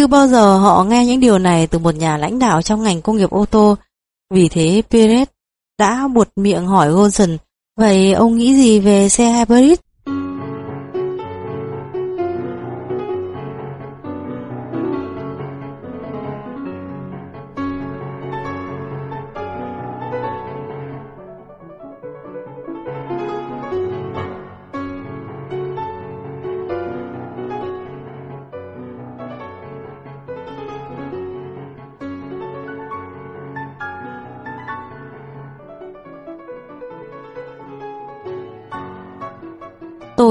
Chưa bao giờ họ nghe những điều này từ một nhà lãnh đạo trong ngành công nghiệp ô tô. Vì thế Perez đã buột miệng hỏi Golson, vậy ông nghĩ gì về xe hybrid?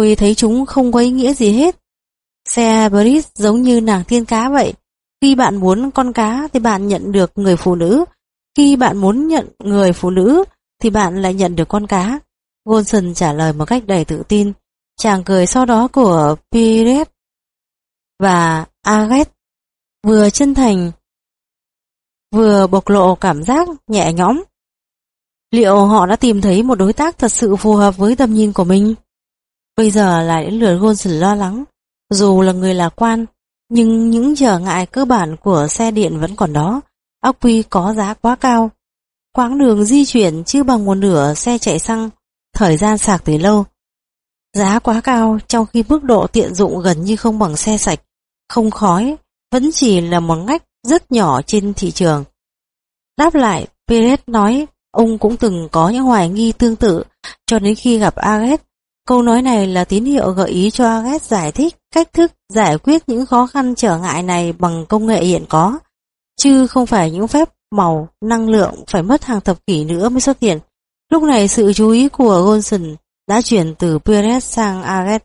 Tôi thấy chúng không có ý nghĩa gì hết. Xe hybrid giống như nàng tiên cá vậy. Khi bạn muốn con cá thì bạn nhận được người phụ nữ. Khi bạn muốn nhận người phụ nữ thì bạn lại nhận được con cá. Golson trả lời một cách đầy tự tin. Chàng cười sau đó của Pires và Aget vừa chân thành, vừa bộc lộ cảm giác nhẹ nhõm. Liệu họ đã tìm thấy một đối tác thật sự phù hợp với tầm nhìn của mình? Bây giờ lại đến lượt Golson lo lắng. Dù là người lạc quan, nhưng những trở ngại cơ bản của xe điện vẫn còn đó. ác quy có giá quá cao. Quãng đường di chuyển chưa bằng một nửa xe chạy xăng, thời gian sạc từ lâu. Giá quá cao trong khi mức độ tiện dụng gần như không bằng xe sạch, không khói, vẫn chỉ là một ngách rất nhỏ trên thị trường. Đáp lại, Perez nói ông cũng từng có những hoài nghi tương tự cho đến khi gặp Ares Câu nói này là tín hiệu gợi ý cho Agat giải thích cách thức giải quyết những khó khăn trở ngại này bằng công nghệ hiện có, chứ không phải những phép màu, năng lượng phải mất hàng thập kỷ nữa mới xuất hiện. Lúc này sự chú ý của Golson đã chuyển từ Perez sang Agat.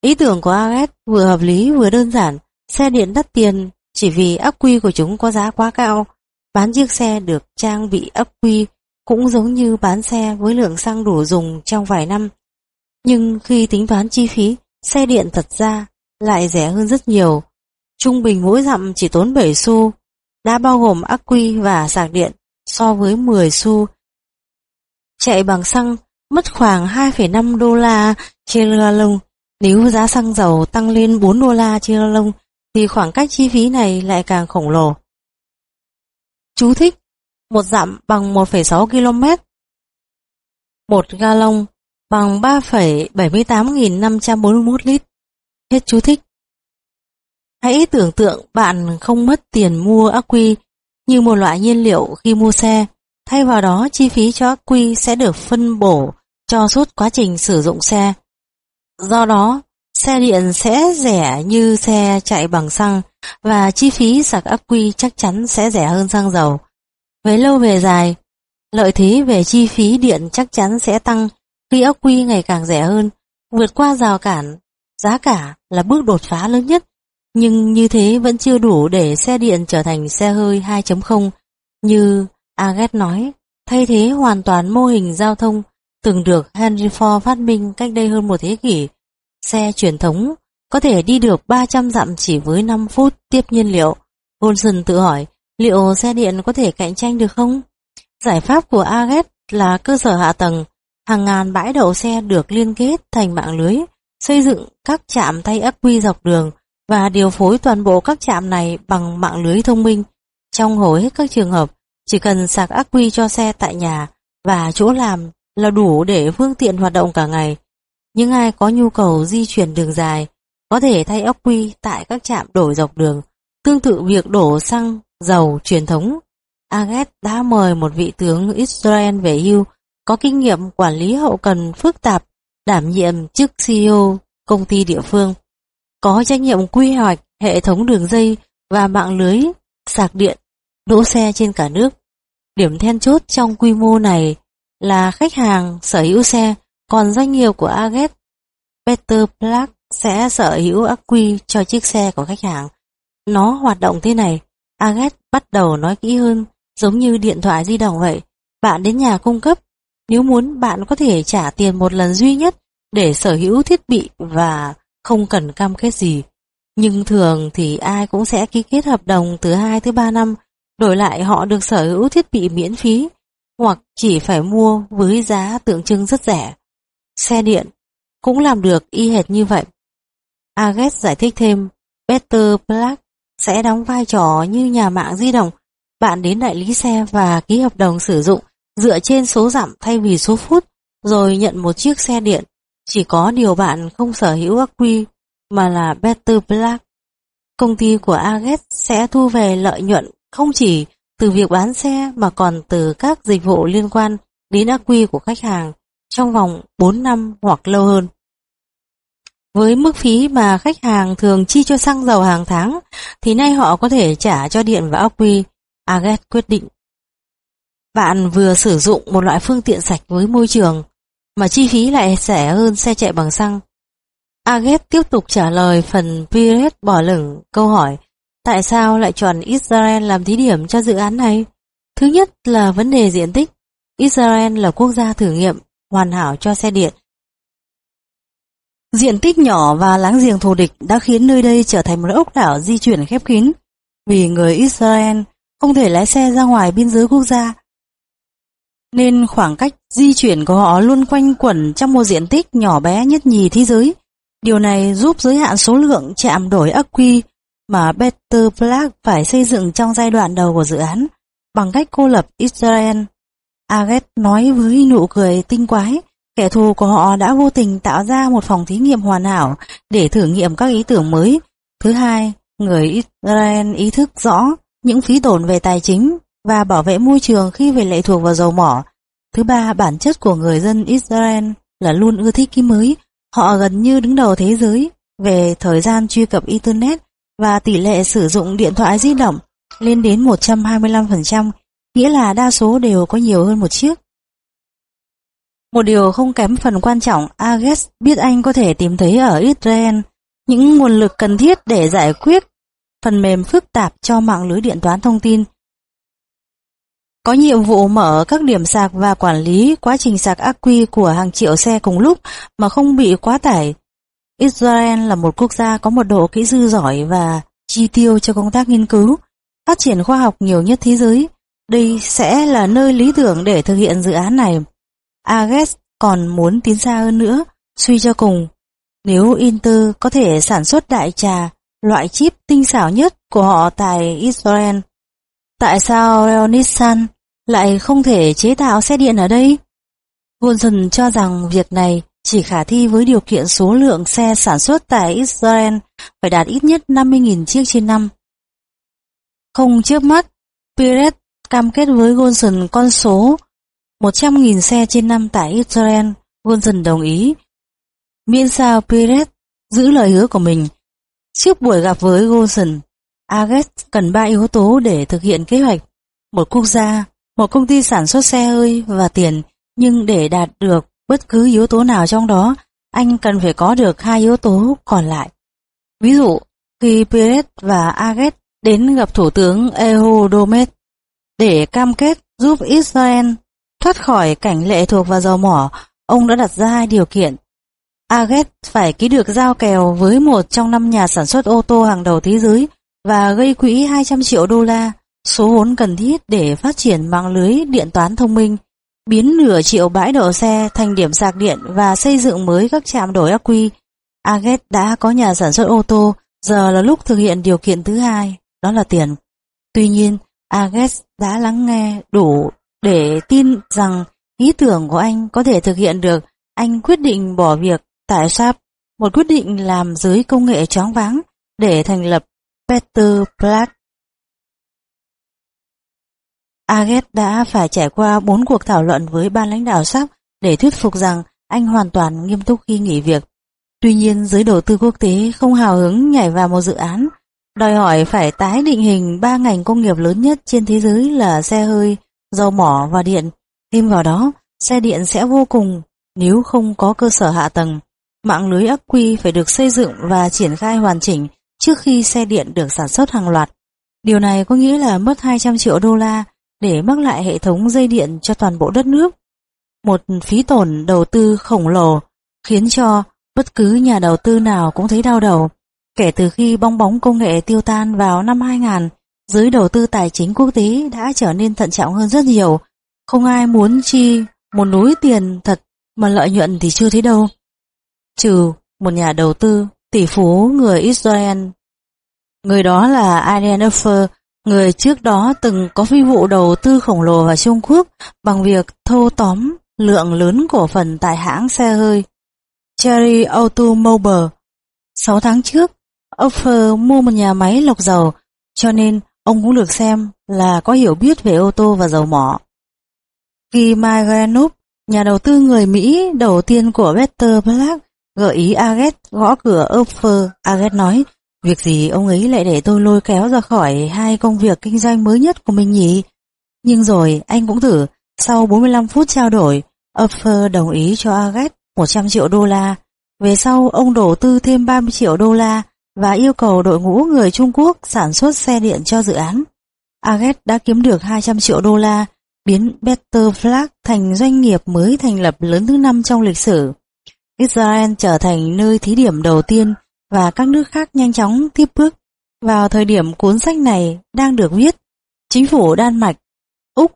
Ý tưởng của Agat vừa hợp lý vừa đơn giản, xe điện đắt tiền chỉ vì ắc quy của chúng có giá quá cao. Bán chiếc xe được trang bị ắc quy cũng giống như bán xe với lượng xăng đủ dùng trong vài năm. Nhưng khi tính toán chi phí, xe điện thật ra lại rẻ hơn rất nhiều. Trung bình mỗi dặm chỉ tốn 7 xu, đã bao gồm ắc quy và sạc điện so với 10 xu. Chạy bằng xăng mất khoảng 2,5 đô la trên lông. Nếu giá xăng dầu tăng lên 4 đô la trên lông thì khoảng cách chi phí này lại càng khổng lồ. Chú thích Một dặm bằng 1,6 km Một gallon bằng 3,78.541 lít. Hết chú thích. Hãy tưởng tượng bạn không mất tiền mua ắc quy như một loại nhiên liệu khi mua xe. Thay vào đó, chi phí cho ắc quy sẽ được phân bổ cho suốt quá trình sử dụng xe. Do đó, xe điện sẽ rẻ như xe chạy bằng xăng và chi phí sạc ắc quy chắc chắn sẽ rẻ hơn xăng dầu. Về lâu về dài, lợi thế về chi phí điện chắc chắn sẽ tăng khi ốc quy ngày càng rẻ hơn, vượt qua rào cản, giá cả là bước đột phá lớn nhất, nhưng như thế vẫn chưa đủ để xe điện trở thành xe hơi 2.0 như Agat nói, thay thế hoàn toàn mô hình giao thông từng được Henry Ford phát minh cách đây hơn một thế kỷ. Xe truyền thống có thể đi được 300 dặm chỉ với 5 phút tiếp nhiên liệu. Olson tự hỏi liệu xe điện có thể cạnh tranh được không? Giải pháp của Agat là cơ sở hạ tầng Hàng ngàn bãi đậu xe được liên kết thành mạng lưới, xây dựng các trạm thay ắc quy dọc đường và điều phối toàn bộ các trạm này bằng mạng lưới thông minh. Trong hầu hết các trường hợp, chỉ cần sạc ắc quy cho xe tại nhà và chỗ làm là đủ để phương tiện hoạt động cả ngày. Những ai có nhu cầu di chuyển đường dài có thể thay ắc quy tại các trạm đổi dọc đường, tương tự việc đổ xăng, dầu truyền thống. Aget đã mời một vị tướng Israel về hưu có kinh nghiệm quản lý hậu cần phức tạp, đảm nhiệm chức CEO công ty địa phương, có trách nhiệm quy hoạch hệ thống đường dây và mạng lưới sạc điện, đỗ xe trên cả nước. Điểm then chốt trong quy mô này là khách hàng sở hữu xe, còn doanh nghiệp của Aget, Peter Plak sẽ sở hữu ắc quy cho chiếc xe của khách hàng. Nó hoạt động thế này, Aget bắt đầu nói kỹ hơn, giống như điện thoại di động vậy. Bạn đến nhà cung cấp nếu muốn bạn có thể trả tiền một lần duy nhất để sở hữu thiết bị và không cần cam kết gì. Nhưng thường thì ai cũng sẽ ký kết hợp đồng từ 2 tới 3 năm, đổi lại họ được sở hữu thiết bị miễn phí, hoặc chỉ phải mua với giá tượng trưng rất rẻ. Xe điện cũng làm được y hệt như vậy. Aget giải thích thêm, Peter Black sẽ đóng vai trò như nhà mạng di động. Bạn đến đại lý xe và ký hợp đồng sử dụng dựa trên số dặm thay vì số phút, rồi nhận một chiếc xe điện. Chỉ có điều bạn không sở hữu ác quy, mà là Better Black. Công ty của Aget sẽ thu về lợi nhuận không chỉ từ việc bán xe mà còn từ các dịch vụ liên quan đến ác quy của khách hàng trong vòng 4 năm hoặc lâu hơn. Với mức phí mà khách hàng thường chi cho xăng dầu hàng tháng, thì nay họ có thể trả cho điện và ác quy. Aget quyết định. Bạn vừa sử dụng một loại phương tiện sạch với môi trường, mà chi phí lại rẻ hơn xe chạy bằng xăng. Aget tiếp tục trả lời phần Pires bỏ lửng câu hỏi tại sao lại chọn Israel làm thí điểm cho dự án này? Thứ nhất là vấn đề diện tích. Israel là quốc gia thử nghiệm hoàn hảo cho xe điện. Diện tích nhỏ và láng giềng thù địch đã khiến nơi đây trở thành một ốc đảo di chuyển khép kín, vì người Israel không thể lái xe ra ngoài biên giới quốc gia. Nên khoảng cách di chuyển của họ luôn quanh quẩn trong một diện tích nhỏ bé nhất nhì thế giới. Điều này giúp giới hạn số lượng chạm đổi ắc quy mà Better Black phải xây dựng trong giai đoạn đầu của dự án bằng cách cô lập Israel. Aget nói với nụ cười tinh quái, kẻ thù của họ đã vô tình tạo ra một phòng thí nghiệm hoàn hảo để thử nghiệm các ý tưởng mới. Thứ hai, người Israel ý thức rõ những phí tổn về tài chính và bảo vệ môi trường khi về lệ thuộc vào dầu mỏ. Thứ ba, bản chất của người dân Israel là luôn ưa thích cái mới. Họ gần như đứng đầu thế giới về thời gian truy cập Internet và tỷ lệ sử dụng điện thoại di động lên đến 125%, nghĩa là đa số đều có nhiều hơn một chiếc. Một điều không kém phần quan trọng, Ages biết anh có thể tìm thấy ở Israel những nguồn lực cần thiết để giải quyết phần mềm phức tạp cho mạng lưới điện toán thông tin. Có nhiệm vụ mở các điểm sạc và quản lý quá trình sạc ác quy của hàng triệu xe cùng lúc mà không bị quá tải Israel là một quốc gia có một độ kỹ sư giỏi và chi tiêu cho công tác nghiên cứu, phát triển khoa học nhiều nhất thế giới. Đây sẽ là nơi lý tưởng để thực hiện dự án này. Ages còn muốn tiến xa hơn nữa, suy cho cùng. Nếu Inter có thể sản xuất đại trà, loại chip tinh xảo nhất của họ tại Israel, tại sao Renault lại không thể chế tạo xe điện ở đây? Wilson cho rằng việc này chỉ khả thi với điều kiện số lượng xe sản xuất tại Israel phải đạt ít nhất 50.000 chiếc trên năm. Không trước mắt, Pires cam kết với Wilson con số 100.000 xe trên năm tại Israel. Wilson đồng ý. Miễn sao Pires giữ lời hứa của mình. Trước buổi gặp với Wilson, Aget cần ba yếu tố để thực hiện kế hoạch. Một quốc gia, một công ty sản xuất xe hơi và tiền, nhưng để đạt được Bất cứ yếu tố nào trong đó, anh cần phải có được hai yếu tố còn lại. Ví dụ, khi Pires và Aget đến gặp Thủ tướng Ehodomet để cam kết giúp Israel thoát khỏi cảnh lệ thuộc vào dầu mỏ, ông đã đặt ra hai điều kiện. Aget phải ký được giao kèo với một trong năm nhà sản xuất ô tô hàng đầu thế giới và gây quỹ 200 triệu đô la, số vốn cần thiết để phát triển mạng lưới điện toán thông minh biến nửa triệu bãi đổ xe thành điểm sạc điện và xây dựng mới các trạm đổi ắc quy. Aget đã có nhà sản xuất ô tô, giờ là lúc thực hiện điều kiện thứ hai, đó là tiền. Tuy nhiên, Aget đã lắng nghe đủ để tin rằng ý tưởng của anh có thể thực hiện được. Anh quyết định bỏ việc tại SAP, một quyết định làm giới công nghệ choáng váng để thành lập Peter Platt Aget đã phải trải qua bốn cuộc thảo luận với ban lãnh đạo SAP để thuyết phục rằng anh hoàn toàn nghiêm túc khi nghỉ việc. Tuy nhiên giới đầu tư quốc tế không hào hứng nhảy vào một dự án, đòi hỏi phải tái định hình ba ngành công nghiệp lớn nhất trên thế giới là xe hơi, dầu mỏ và điện. Thêm vào đó, xe điện sẽ vô cùng nếu không có cơ sở hạ tầng. Mạng lưới ắc quy phải được xây dựng và triển khai hoàn chỉnh trước khi xe điện được sản xuất hàng loạt. Điều này có nghĩa là mất 200 triệu đô la để mắc lại hệ thống dây điện cho toàn bộ đất nước. Một phí tổn đầu tư khổng lồ khiến cho bất cứ nhà đầu tư nào cũng thấy đau đầu. Kể từ khi bong bóng công nghệ tiêu tan vào năm 2000, giới đầu tư tài chính quốc tế đã trở nên thận trọng hơn rất nhiều. Không ai muốn chi một núi tiền thật mà lợi nhuận thì chưa thấy đâu. Trừ một nhà đầu tư tỷ phú người Israel Người đó là Arian Offer, người trước đó từng có phi vụ đầu tư khổng lồ vào Trung Quốc bằng việc thâu tóm lượng lớn cổ phần tại hãng xe hơi Cherry Automobile. 6 tháng trước, Offer mua một nhà máy lọc dầu, cho nên ông cũng được xem là có hiểu biết về ô tô và dầu mỏ. Khi Maganup, nhà đầu tư người Mỹ đầu tiên của Better Black, gợi ý Aget gõ cửa Offer Aget nói, việc gì ông ấy lại để tôi lôi kéo ra khỏi hai công việc kinh doanh mới nhất của mình nhỉ? Nhưng rồi anh cũng thử, sau 45 phút trao đổi, offer đồng ý cho Agat 100 triệu đô la. Về sau ông đổ tư thêm 30 triệu đô la và yêu cầu đội ngũ người Trung Quốc sản xuất xe điện cho dự án. Agat đã kiếm được 200 triệu đô la, biến Better Flag thành doanh nghiệp mới thành lập lớn thứ năm trong lịch sử. Israel trở thành nơi thí điểm đầu tiên và các nước khác nhanh chóng tiếp bước. Vào thời điểm cuốn sách này đang được viết, chính phủ Đan Mạch, Úc,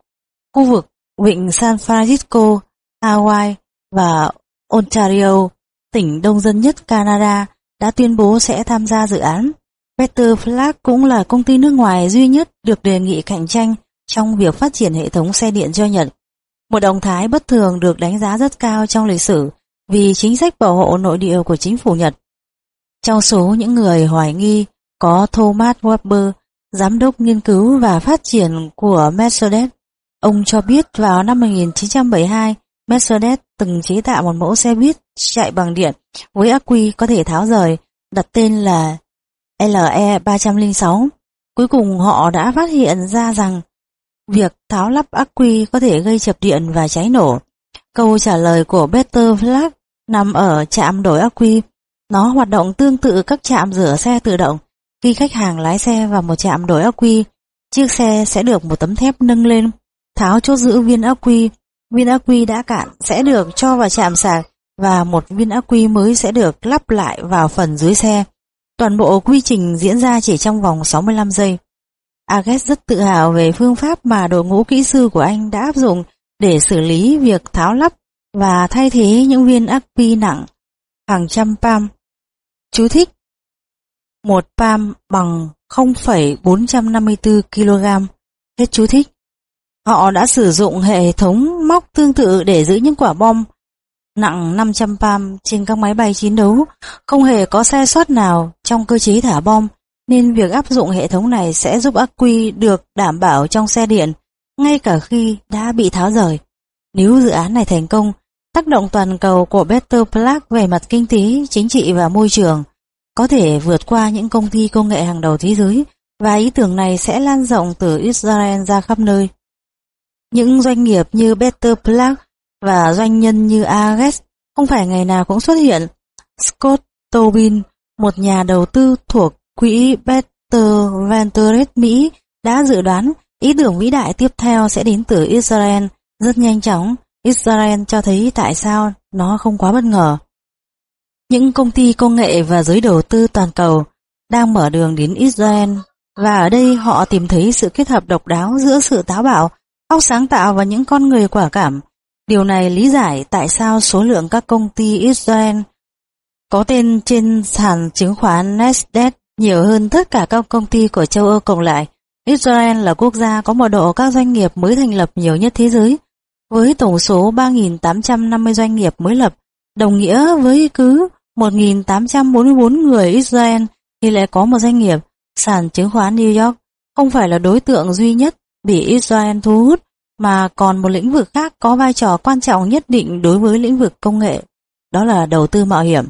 khu vực Vịnh San Francisco, Hawaii và Ontario, tỉnh đông dân nhất Canada, đã tuyên bố sẽ tham gia dự án. Peter Flag cũng là công ty nước ngoài duy nhất được đề nghị cạnh tranh trong việc phát triển hệ thống xe điện cho Nhật. Một động thái bất thường được đánh giá rất cao trong lịch sử vì chính sách bảo hộ nội địa của chính phủ Nhật. Trong số những người hoài nghi có Thomas Weber, giám đốc nghiên cứu và phát triển của Mercedes. Ông cho biết vào năm 1972, Mercedes từng chế tạo một mẫu xe buýt chạy bằng điện với ắc quy có thể tháo rời, đặt tên là LE306. Cuối cùng họ đã phát hiện ra rằng việc tháo lắp ắc quy có thể gây chập điện và cháy nổ. Câu trả lời của Peter Flack nằm ở trạm đổi ắc quy. Nó hoạt động tương tự các trạm rửa xe tự động. Khi khách hàng lái xe vào một trạm đổi ắc quy, chiếc xe sẽ được một tấm thép nâng lên, tháo chốt giữ viên ắc quy Viên ắc quy đã cạn sẽ được cho vào trạm sạc và một viên ắc quy mới sẽ được lắp lại vào phần dưới xe. Toàn bộ quy trình diễn ra chỉ trong vòng 65 giây. Ages rất tự hào về phương pháp mà đội ngũ kỹ sư của anh đã áp dụng để xử lý việc tháo lắp và thay thế những viên ắc quy nặng hàng trăm pam. Chú thích Một pam bằng 0,454 kg. Hết chú thích. Họ đã sử dụng hệ thống móc tương tự để giữ những quả bom nặng 500 pam trên các máy bay chiến đấu, không hề có sai sót nào trong cơ chế thả bom, nên việc áp dụng hệ thống này sẽ giúp ắc quy được đảm bảo trong xe điện, ngay cả khi đã bị tháo rời. Nếu dự án này thành công, tác động toàn cầu của Better Black về mặt kinh tế, chính trị và môi trường có thể vượt qua những công ty công nghệ hàng đầu thế giới và ý tưởng này sẽ lan rộng từ Israel ra khắp nơi. Những doanh nghiệp như Better Black và doanh nhân như Ares không phải ngày nào cũng xuất hiện. Scott Tobin, một nhà đầu tư thuộc quỹ Better Ventures Mỹ, đã dự đoán ý tưởng vĩ đại tiếp theo sẽ đến từ Israel rất nhanh chóng. Israel cho thấy tại sao nó không quá bất ngờ. Những công ty công nghệ và giới đầu tư toàn cầu đang mở đường đến Israel và ở đây họ tìm thấy sự kết hợp độc đáo giữa sự táo bạo óc sáng tạo và những con người quả cảm. Điều này lý giải tại sao số lượng các công ty Israel có tên trên sàn chứng khoán Nasdaq nhiều hơn tất cả các công ty của châu Âu cộng lại. Israel là quốc gia có mật độ các doanh nghiệp mới thành lập nhiều nhất thế giới, với tổng số 3.850 doanh nghiệp mới lập, đồng nghĩa với cứ 1.844 người Israel thì lại có một doanh nghiệp. Sàn chứng khoán New York không phải là đối tượng duy nhất bị Israel thu hút mà còn một lĩnh vực khác có vai trò quan trọng nhất định đối với lĩnh vực công nghệ, đó là đầu tư mạo hiểm.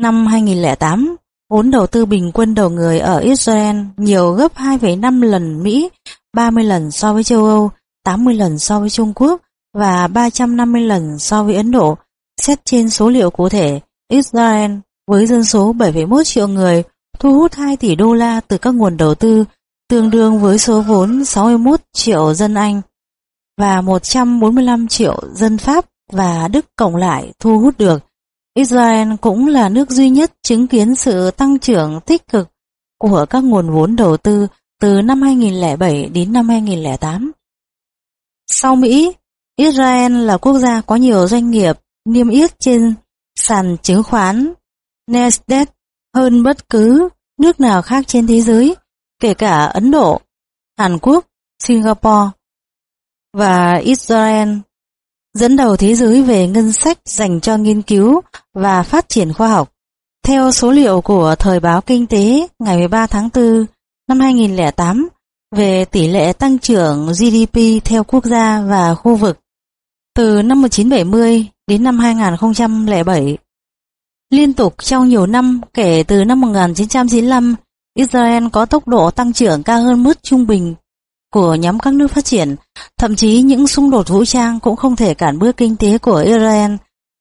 Năm 2008, vốn đầu tư bình quân đầu người ở Israel nhiều gấp 2,5 lần Mỹ, 30 lần so với châu Âu, 80 lần so với Trung Quốc và 350 lần so với Ấn Độ. Xét trên số liệu cụ thể, Israel với dân số 7,1 triệu người thu hút 2 tỷ đô la từ các nguồn đầu tư, tương đương với số vốn 61 triệu dân Anh và 145 triệu dân Pháp và Đức cộng lại thu hút được. Israel cũng là nước duy nhất chứng kiến sự tăng trưởng tích cực của các nguồn vốn đầu tư từ năm 2007 đến năm 2008. Sau Mỹ, Israel là quốc gia có nhiều doanh nghiệp niêm yết trên sàn chứng khoán Nasdaq hơn bất cứ nước nào khác trên thế giới, kể cả Ấn Độ, Hàn Quốc, Singapore và Israel, dẫn đầu thế giới về ngân sách dành cho nghiên cứu và phát triển khoa học. Theo số liệu của Thời báo Kinh tế ngày 13 tháng 4 năm 2008 về tỷ lệ tăng trưởng GDP theo quốc gia và khu vực, từ năm 1970 đến năm 2007, liên tục trong nhiều năm kể từ năm 1995, Israel có tốc độ tăng trưởng cao hơn mức trung bình của nhóm các nước phát triển, thậm chí những xung đột vũ trang cũng không thể cản bước kinh tế của Israel.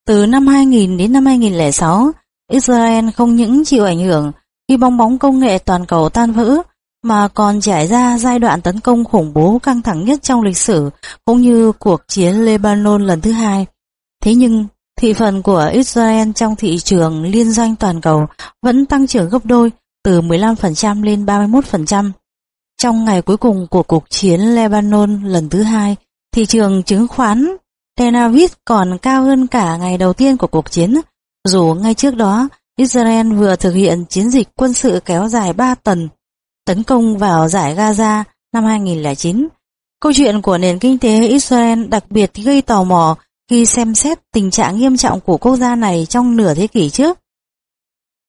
Từ năm 2000 đến năm 2006, Israel không những chịu ảnh hưởng khi bong bóng công nghệ toàn cầu tan vỡ, mà còn trải ra giai đoạn tấn công khủng bố căng thẳng nhất trong lịch sử, cũng như cuộc chiến Lebanon lần thứ hai. Thế nhưng, thị phần của Israel trong thị trường liên doanh toàn cầu vẫn tăng trưởng gấp đôi, từ 15% lên 31%. Trong ngày cuối cùng của cuộc chiến Lebanon lần thứ hai, thị trường chứng khoán Tel Aviv còn cao hơn cả ngày đầu tiên của cuộc chiến, dù ngay trước đó Israel vừa thực hiện chiến dịch quân sự kéo dài 3 tuần tấn công vào giải Gaza năm 2009. Câu chuyện của nền kinh tế Israel đặc biệt gây tò mò khi xem xét tình trạng nghiêm trọng của quốc gia này trong nửa thế kỷ trước.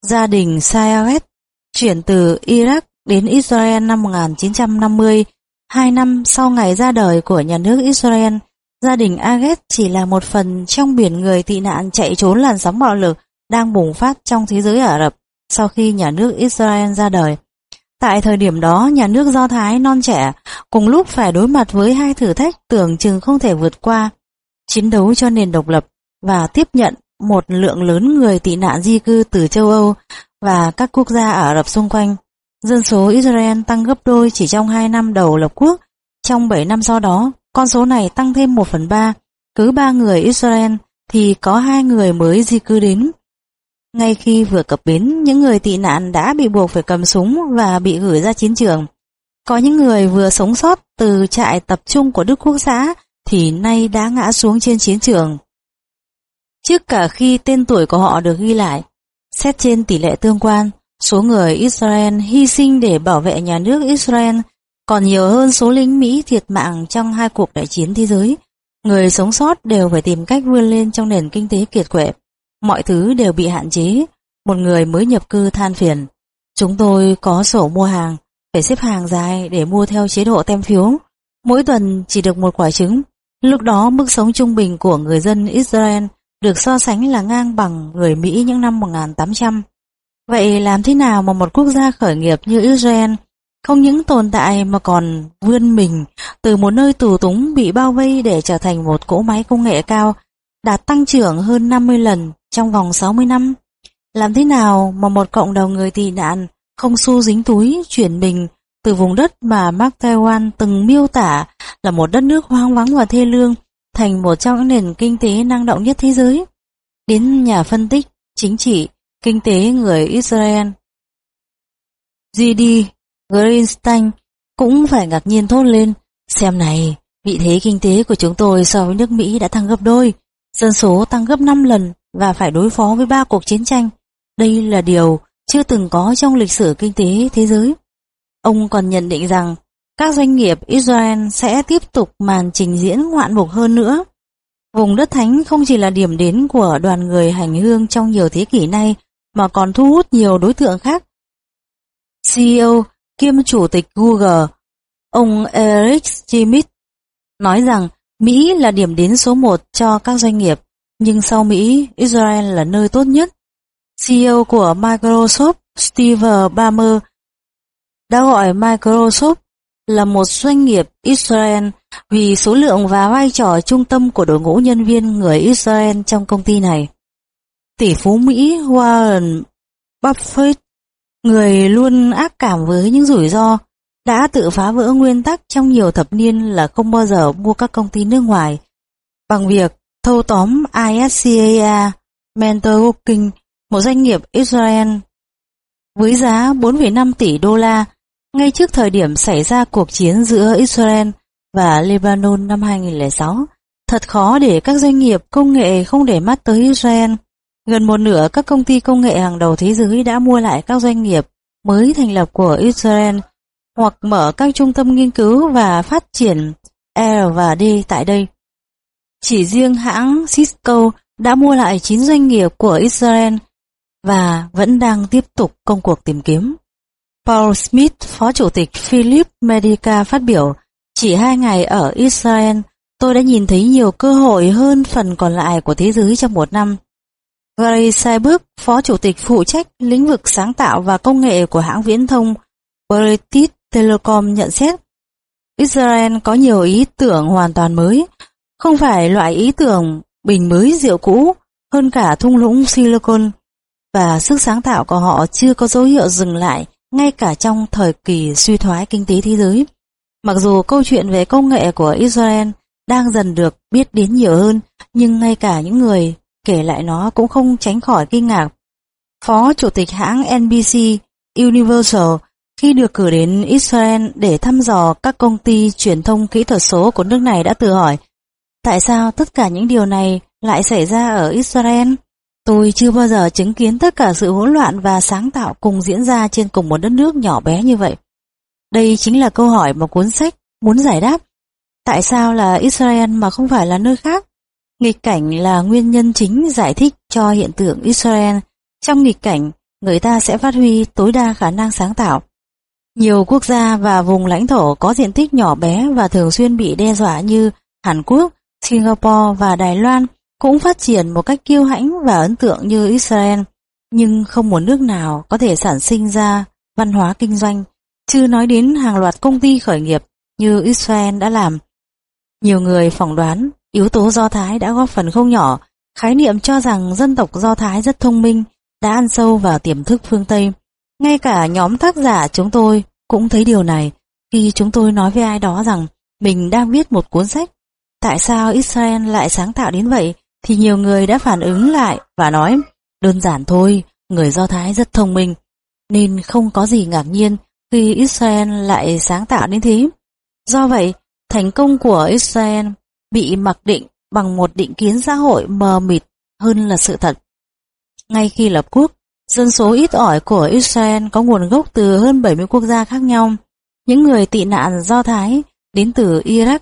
Gia đình Sayeret chuyển từ Iraq đến Israel năm 1950, hai năm sau ngày ra đời của nhà nước Israel, gia đình Aget chỉ là một phần trong biển người tị nạn chạy trốn làn sóng bạo lực đang bùng phát trong thế giới Ả Rập sau khi nhà nước Israel ra đời. Tại thời điểm đó, nhà nước Do Thái non trẻ cùng lúc phải đối mặt với hai thử thách tưởng chừng không thể vượt qua, chiến đấu cho nền độc lập và tiếp nhận một lượng lớn người tị nạn di cư từ châu Âu và các quốc gia Ả Rập xung quanh. Dân số Israel tăng gấp đôi chỉ trong 2 năm đầu lập quốc. Trong 7 năm sau đó, con số này tăng thêm 1 phần 3. Cứ 3 người Israel thì có hai người mới di cư đến. Ngay khi vừa cập bến, những người tị nạn đã bị buộc phải cầm súng và bị gửi ra chiến trường. Có những người vừa sống sót từ trại tập trung của Đức Quốc xã thì nay đã ngã xuống trên chiến trường. Trước cả khi tên tuổi của họ được ghi lại, xét trên tỷ lệ tương quan, số người Israel hy sinh để bảo vệ nhà nước Israel còn nhiều hơn số lính Mỹ thiệt mạng trong hai cuộc đại chiến thế giới. Người sống sót đều phải tìm cách vươn lên trong nền kinh tế kiệt quệ. Mọi thứ đều bị hạn chế. Một người mới nhập cư than phiền. Chúng tôi có sổ mua hàng, phải xếp hàng dài để mua theo chế độ tem phiếu. Mỗi tuần chỉ được một quả trứng. Lúc đó mức sống trung bình của người dân Israel được so sánh là ngang bằng người Mỹ những năm 1800. Vậy làm thế nào mà một quốc gia khởi nghiệp như Israel không những tồn tại mà còn vươn mình từ một nơi tù túng bị bao vây để trở thành một cỗ máy công nghệ cao đạt tăng trưởng hơn 50 lần trong vòng 60 năm? Làm thế nào mà một cộng đồng người tị nạn không xu dính túi chuyển mình từ vùng đất mà Mark Taiwan từng miêu tả là một đất nước hoang vắng và thê lương thành một trong những nền kinh tế năng động nhất thế giới. Đến nhà phân tích, chính trị, kinh tế người Israel. G.D. Greenstein cũng phải ngạc nhiên thốt lên, xem này, vị thế kinh tế của chúng tôi so với nước Mỹ đã tăng gấp đôi, dân số tăng gấp 5 lần và phải đối phó với ba cuộc chiến tranh. Đây là điều chưa từng có trong lịch sử kinh tế thế giới. Ông còn nhận định rằng các doanh nghiệp Israel sẽ tiếp tục màn trình diễn ngoạn mục hơn nữa. Vùng đất thánh không chỉ là điểm đến của đoàn người hành hương trong nhiều thế kỷ nay, mà còn thu hút nhiều đối tượng khác. CEO kiêm chủ tịch Google, ông Eric Schmidt, nói rằng Mỹ là điểm đến số một cho các doanh nghiệp, nhưng sau Mỹ, Israel là nơi tốt nhất. CEO của Microsoft, Steve Ballmer, đã gọi Microsoft là một doanh nghiệp Israel vì số lượng và vai trò trung tâm của đội ngũ nhân viên người Israel trong công ty này. Tỷ phú Mỹ Warren Buffett, người luôn ác cảm với những rủi ro, đã tự phá vỡ nguyên tắc trong nhiều thập niên là không bao giờ mua các công ty nước ngoài bằng việc thâu tóm ISCA Mentor Working, một doanh nghiệp Israel với giá 4,5 tỷ đô la ngay trước thời điểm xảy ra cuộc chiến giữa Israel và Lebanon năm 2006. Thật khó để các doanh nghiệp công nghệ không để mắt tới Israel. Gần một nửa các công ty công nghệ hàng đầu thế giới đã mua lại các doanh nghiệp mới thành lập của Israel hoặc mở các trung tâm nghiên cứu và phát triển R&D và tại đây. Chỉ riêng hãng Cisco đã mua lại 9 doanh nghiệp của Israel và vẫn đang tiếp tục công cuộc tìm kiếm. Paul Smith, Phó Chủ tịch Philip Medica phát biểu, chỉ hai ngày ở Israel, tôi đã nhìn thấy nhiều cơ hội hơn phần còn lại của thế giới trong một năm. Gary Saiberg, Phó Chủ tịch phụ trách lĩnh vực sáng tạo và công nghệ của hãng viễn thông British Telecom nhận xét, Israel có nhiều ý tưởng hoàn toàn mới, không phải loại ý tưởng bình mới rượu cũ, hơn cả thung lũng Silicon, và sức sáng tạo của họ chưa có dấu hiệu dừng lại ngay cả trong thời kỳ suy thoái kinh tế thế giới. Mặc dù câu chuyện về công nghệ của Israel đang dần được biết đến nhiều hơn, nhưng ngay cả những người kể lại nó cũng không tránh khỏi kinh ngạc. Phó Chủ tịch hãng NBC Universal, khi được cử đến Israel để thăm dò các công ty truyền thông kỹ thuật số của nước này đã tự hỏi, tại sao tất cả những điều này lại xảy ra ở Israel? Tôi chưa bao giờ chứng kiến tất cả sự hỗn loạn và sáng tạo cùng diễn ra trên cùng một đất nước nhỏ bé như vậy. Đây chính là câu hỏi mà cuốn sách muốn giải đáp. Tại sao là Israel mà không phải là nơi khác? Nghịch cảnh là nguyên nhân chính giải thích cho hiện tượng Israel. Trong nghịch cảnh, người ta sẽ phát huy tối đa khả năng sáng tạo. Nhiều quốc gia và vùng lãnh thổ có diện tích nhỏ bé và thường xuyên bị đe dọa như Hàn Quốc, Singapore và Đài Loan cũng phát triển một cách kiêu hãnh và ấn tượng như Israel, nhưng không một nước nào có thể sản sinh ra văn hóa kinh doanh, chứ nói đến hàng loạt công ty khởi nghiệp như Israel đã làm. Nhiều người phỏng đoán yếu tố Do Thái đã góp phần không nhỏ, khái niệm cho rằng dân tộc Do Thái rất thông minh, đã ăn sâu vào tiềm thức phương Tây. Ngay cả nhóm tác giả chúng tôi cũng thấy điều này khi chúng tôi nói với ai đó rằng mình đang viết một cuốn sách. Tại sao Israel lại sáng tạo đến vậy thì nhiều người đã phản ứng lại và nói đơn giản thôi, người Do Thái rất thông minh, nên không có gì ngạc nhiên khi Israel lại sáng tạo đến thế. Do vậy, thành công của Israel bị mặc định bằng một định kiến xã hội mờ mịt hơn là sự thật. Ngay khi lập quốc, dân số ít ỏi của Israel có nguồn gốc từ hơn 70 quốc gia khác nhau. Những người tị nạn Do Thái đến từ Iraq,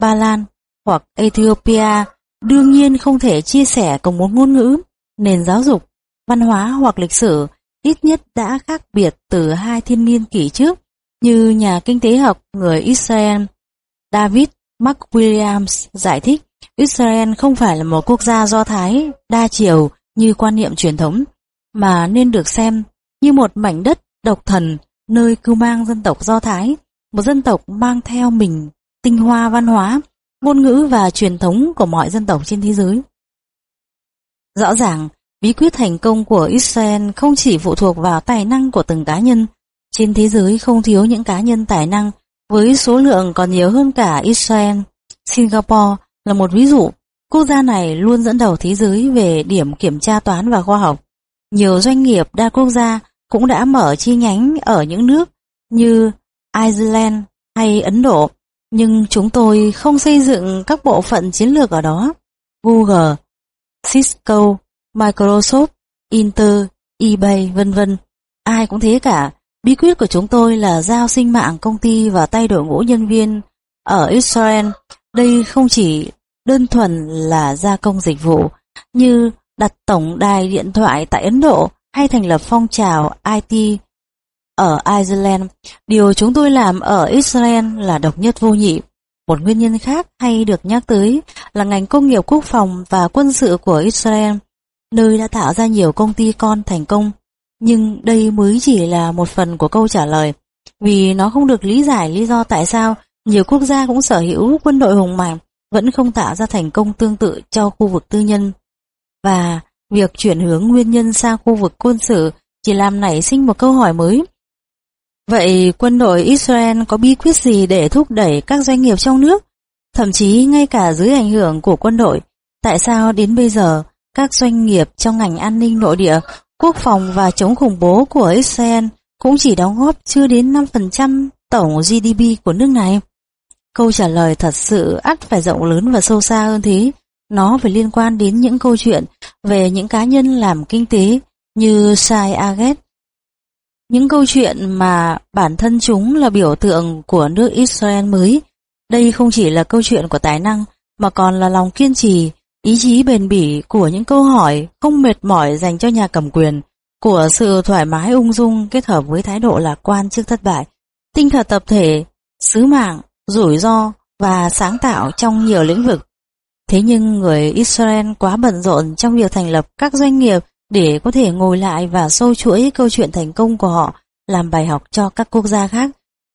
Ba Lan hoặc Ethiopia đương nhiên không thể chia sẻ cùng một ngôn ngữ, nền giáo dục, văn hóa hoặc lịch sử ít nhất đã khác biệt từ hai thiên niên kỷ trước, như nhà kinh tế học người Israel David McWilliams giải thích Israel không phải là một quốc gia do Thái đa chiều như quan niệm truyền thống, mà nên được xem như một mảnh đất độc thần nơi cưu mang dân tộc Do Thái, một dân tộc mang theo mình tinh hoa văn hóa, ngôn ngữ và truyền thống của mọi dân tộc trên thế giới. Rõ ràng, bí quyết thành công của Israel không chỉ phụ thuộc vào tài năng của từng cá nhân, trên thế giới không thiếu những cá nhân tài năng với số lượng còn nhiều hơn cả Israel. Singapore là một ví dụ, quốc gia này luôn dẫn đầu thế giới về điểm kiểm tra toán và khoa học. Nhiều doanh nghiệp đa quốc gia cũng đã mở chi nhánh ở những nước như Iceland hay Ấn Độ nhưng chúng tôi không xây dựng các bộ phận chiến lược ở đó. Google, Cisco, Microsoft, Inter, eBay, vân vân. Ai cũng thế cả. Bí quyết của chúng tôi là giao sinh mạng công ty và tay đội ngũ nhân viên ở Israel. Đây không chỉ đơn thuần là gia công dịch vụ, như đặt tổng đài điện thoại tại Ấn Độ hay thành lập phong trào IT ở Iceland, điều chúng tôi làm ở Israel là độc nhất vô nhị. Một nguyên nhân khác hay được nhắc tới là ngành công nghiệp quốc phòng và quân sự của Israel, nơi đã tạo ra nhiều công ty con thành công. Nhưng đây mới chỉ là một phần của câu trả lời, vì nó không được lý giải lý do tại sao nhiều quốc gia cũng sở hữu quân đội hùng mạnh vẫn không tạo ra thành công tương tự cho khu vực tư nhân. Và việc chuyển hướng nguyên nhân sang khu vực quân sự chỉ làm nảy sinh một câu hỏi mới Vậy quân đội Israel có bí quyết gì để thúc đẩy các doanh nghiệp trong nước? Thậm chí ngay cả dưới ảnh hưởng của quân đội, tại sao đến bây giờ các doanh nghiệp trong ngành an ninh nội địa, quốc phòng và chống khủng bố của Israel cũng chỉ đóng góp chưa đến 5% tổng GDP của nước này? Câu trả lời thật sự ắt phải rộng lớn và sâu xa hơn thế. Nó phải liên quan đến những câu chuyện về những cá nhân làm kinh tế như Sai Aget. Những câu chuyện mà bản thân chúng là biểu tượng của nước Israel mới. Đây không chỉ là câu chuyện của tài năng, mà còn là lòng kiên trì, ý chí bền bỉ của những câu hỏi không mệt mỏi dành cho nhà cầm quyền, của sự thoải mái ung dung kết hợp với thái độ lạc quan trước thất bại, tinh thần tập thể, sứ mạng, rủi ro và sáng tạo trong nhiều lĩnh vực. Thế nhưng người Israel quá bận rộn trong việc thành lập các doanh nghiệp để có thể ngồi lại và sâu chuỗi câu chuyện thành công của họ làm bài học cho các quốc gia khác,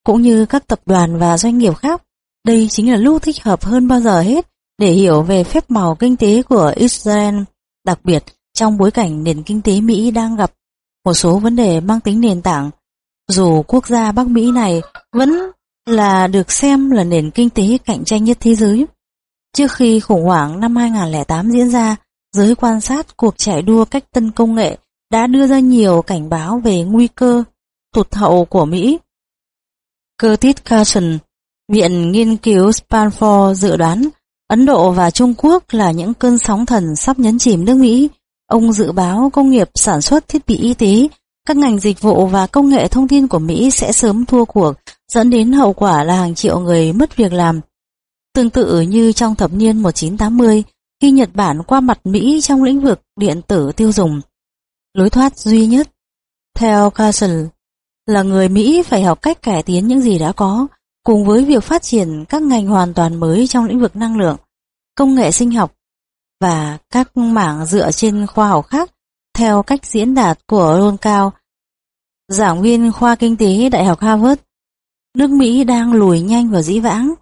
cũng như các tập đoàn và doanh nghiệp khác. Đây chính là lúc thích hợp hơn bao giờ hết để hiểu về phép màu kinh tế của Israel, đặc biệt trong bối cảnh nền kinh tế Mỹ đang gặp một số vấn đề mang tính nền tảng. Dù quốc gia Bắc Mỹ này vẫn là được xem là nền kinh tế cạnh tranh nhất thế giới. Trước khi khủng hoảng năm 2008 diễn ra, giới quan sát cuộc chạy đua cách tân công nghệ đã đưa ra nhiều cảnh báo về nguy cơ tụt hậu của Mỹ. Curtis Carson, Viện Nghiên cứu Stanford dự đoán Ấn Độ và Trung Quốc là những cơn sóng thần sắp nhấn chìm nước Mỹ. Ông dự báo công nghiệp sản xuất thiết bị y tế, các ngành dịch vụ và công nghệ thông tin của Mỹ sẽ sớm thua cuộc, dẫn đến hậu quả là hàng triệu người mất việc làm. Tương tự như trong thập niên 1980, khi Nhật Bản qua mặt Mỹ trong lĩnh vực điện tử tiêu dùng. Lối thoát duy nhất, theo Carson, là người Mỹ phải học cách cải tiến những gì đã có, cùng với việc phát triển các ngành hoàn toàn mới trong lĩnh vực năng lượng, công nghệ sinh học và các mảng dựa trên khoa học khác theo cách diễn đạt của Ron Cao, giảng viên khoa kinh tế Đại học Harvard. Nước Mỹ đang lùi nhanh và dĩ vãng,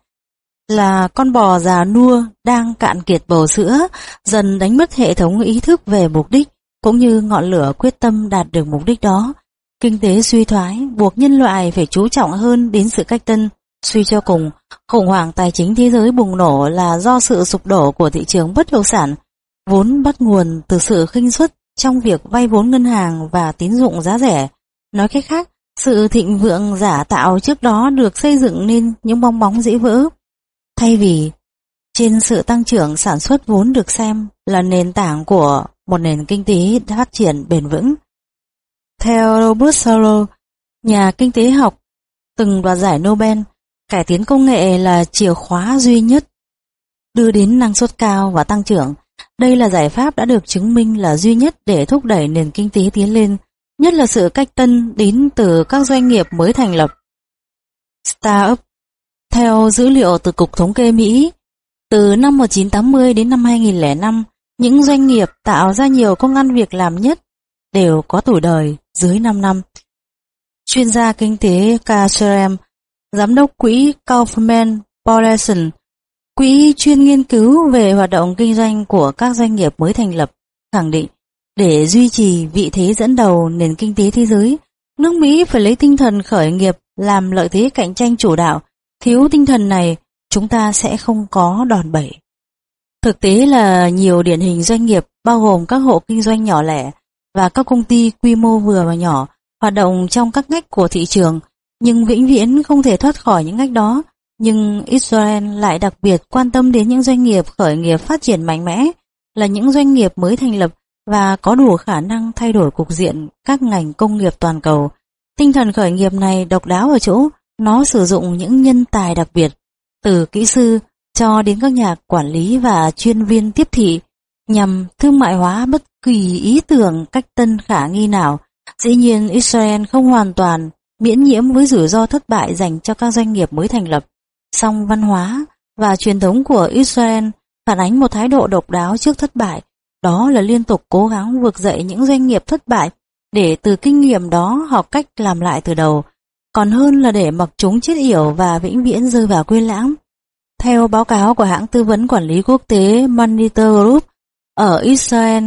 là con bò già nua đang cạn kiệt bầu sữa, dần đánh mất hệ thống ý thức về mục đích, cũng như ngọn lửa quyết tâm đạt được mục đích đó. Kinh tế suy thoái buộc nhân loại phải chú trọng hơn đến sự cách tân. Suy cho cùng, khủng hoảng tài chính thế giới bùng nổ là do sự sụp đổ của thị trường bất động sản, vốn bắt nguồn từ sự khinh suất trong việc vay vốn ngân hàng và tín dụng giá rẻ. Nói cách khác, sự thịnh vượng giả tạo trước đó được xây dựng nên những bong bóng dễ vỡ. Thay vì trên sự tăng trưởng sản xuất vốn được xem là nền tảng của một nền kinh tế phát triển bền vững. Theo Robert Solow, nhà kinh tế học từng đoạt giải Nobel, cải tiến công nghệ là chìa khóa duy nhất đưa đến năng suất cao và tăng trưởng. Đây là giải pháp đã được chứng minh là duy nhất để thúc đẩy nền kinh tế tiến lên, nhất là sự cách tân đến từ các doanh nghiệp mới thành lập. Startup Theo dữ liệu từ Cục Thống kê Mỹ, từ năm 1980 đến năm 2005, những doanh nghiệp tạo ra nhiều công ăn việc làm nhất đều có tuổi đời dưới 5 năm. Chuyên gia kinh tế Kasserem, giám đốc quỹ Kaufman Paulson, quỹ chuyên nghiên cứu về hoạt động kinh doanh của các doanh nghiệp mới thành lập, khẳng định để duy trì vị thế dẫn đầu nền kinh tế thế giới, nước Mỹ phải lấy tinh thần khởi nghiệp làm lợi thế cạnh tranh chủ đạo. Thiếu tinh thần này, chúng ta sẽ không có đòn bẩy. Thực tế là nhiều điển hình doanh nghiệp bao gồm các hộ kinh doanh nhỏ lẻ và các công ty quy mô vừa và nhỏ hoạt động trong các ngách của thị trường, nhưng vĩnh viễn không thể thoát khỏi những ngách đó. Nhưng Israel lại đặc biệt quan tâm đến những doanh nghiệp khởi nghiệp phát triển mạnh mẽ, là những doanh nghiệp mới thành lập và có đủ khả năng thay đổi cục diện các ngành công nghiệp toàn cầu. Tinh thần khởi nghiệp này độc đáo ở chỗ, nó sử dụng những nhân tài đặc biệt, từ kỹ sư cho đến các nhà quản lý và chuyên viên tiếp thị, nhằm thương mại hóa bất kỳ ý tưởng cách tân khả nghi nào. Dĩ nhiên Israel không hoàn toàn miễn nhiễm với rủi ro thất bại dành cho các doanh nghiệp mới thành lập. Song văn hóa và truyền thống của Israel phản ánh một thái độ độc đáo trước thất bại, đó là liên tục cố gắng vực dậy những doanh nghiệp thất bại để từ kinh nghiệm đó học cách làm lại từ đầu, còn hơn là để mặc chúng chết yểu và vĩnh viễn rơi vào quên lãng. Theo báo cáo của hãng tư vấn quản lý quốc tế Monitor Group, ở Israel,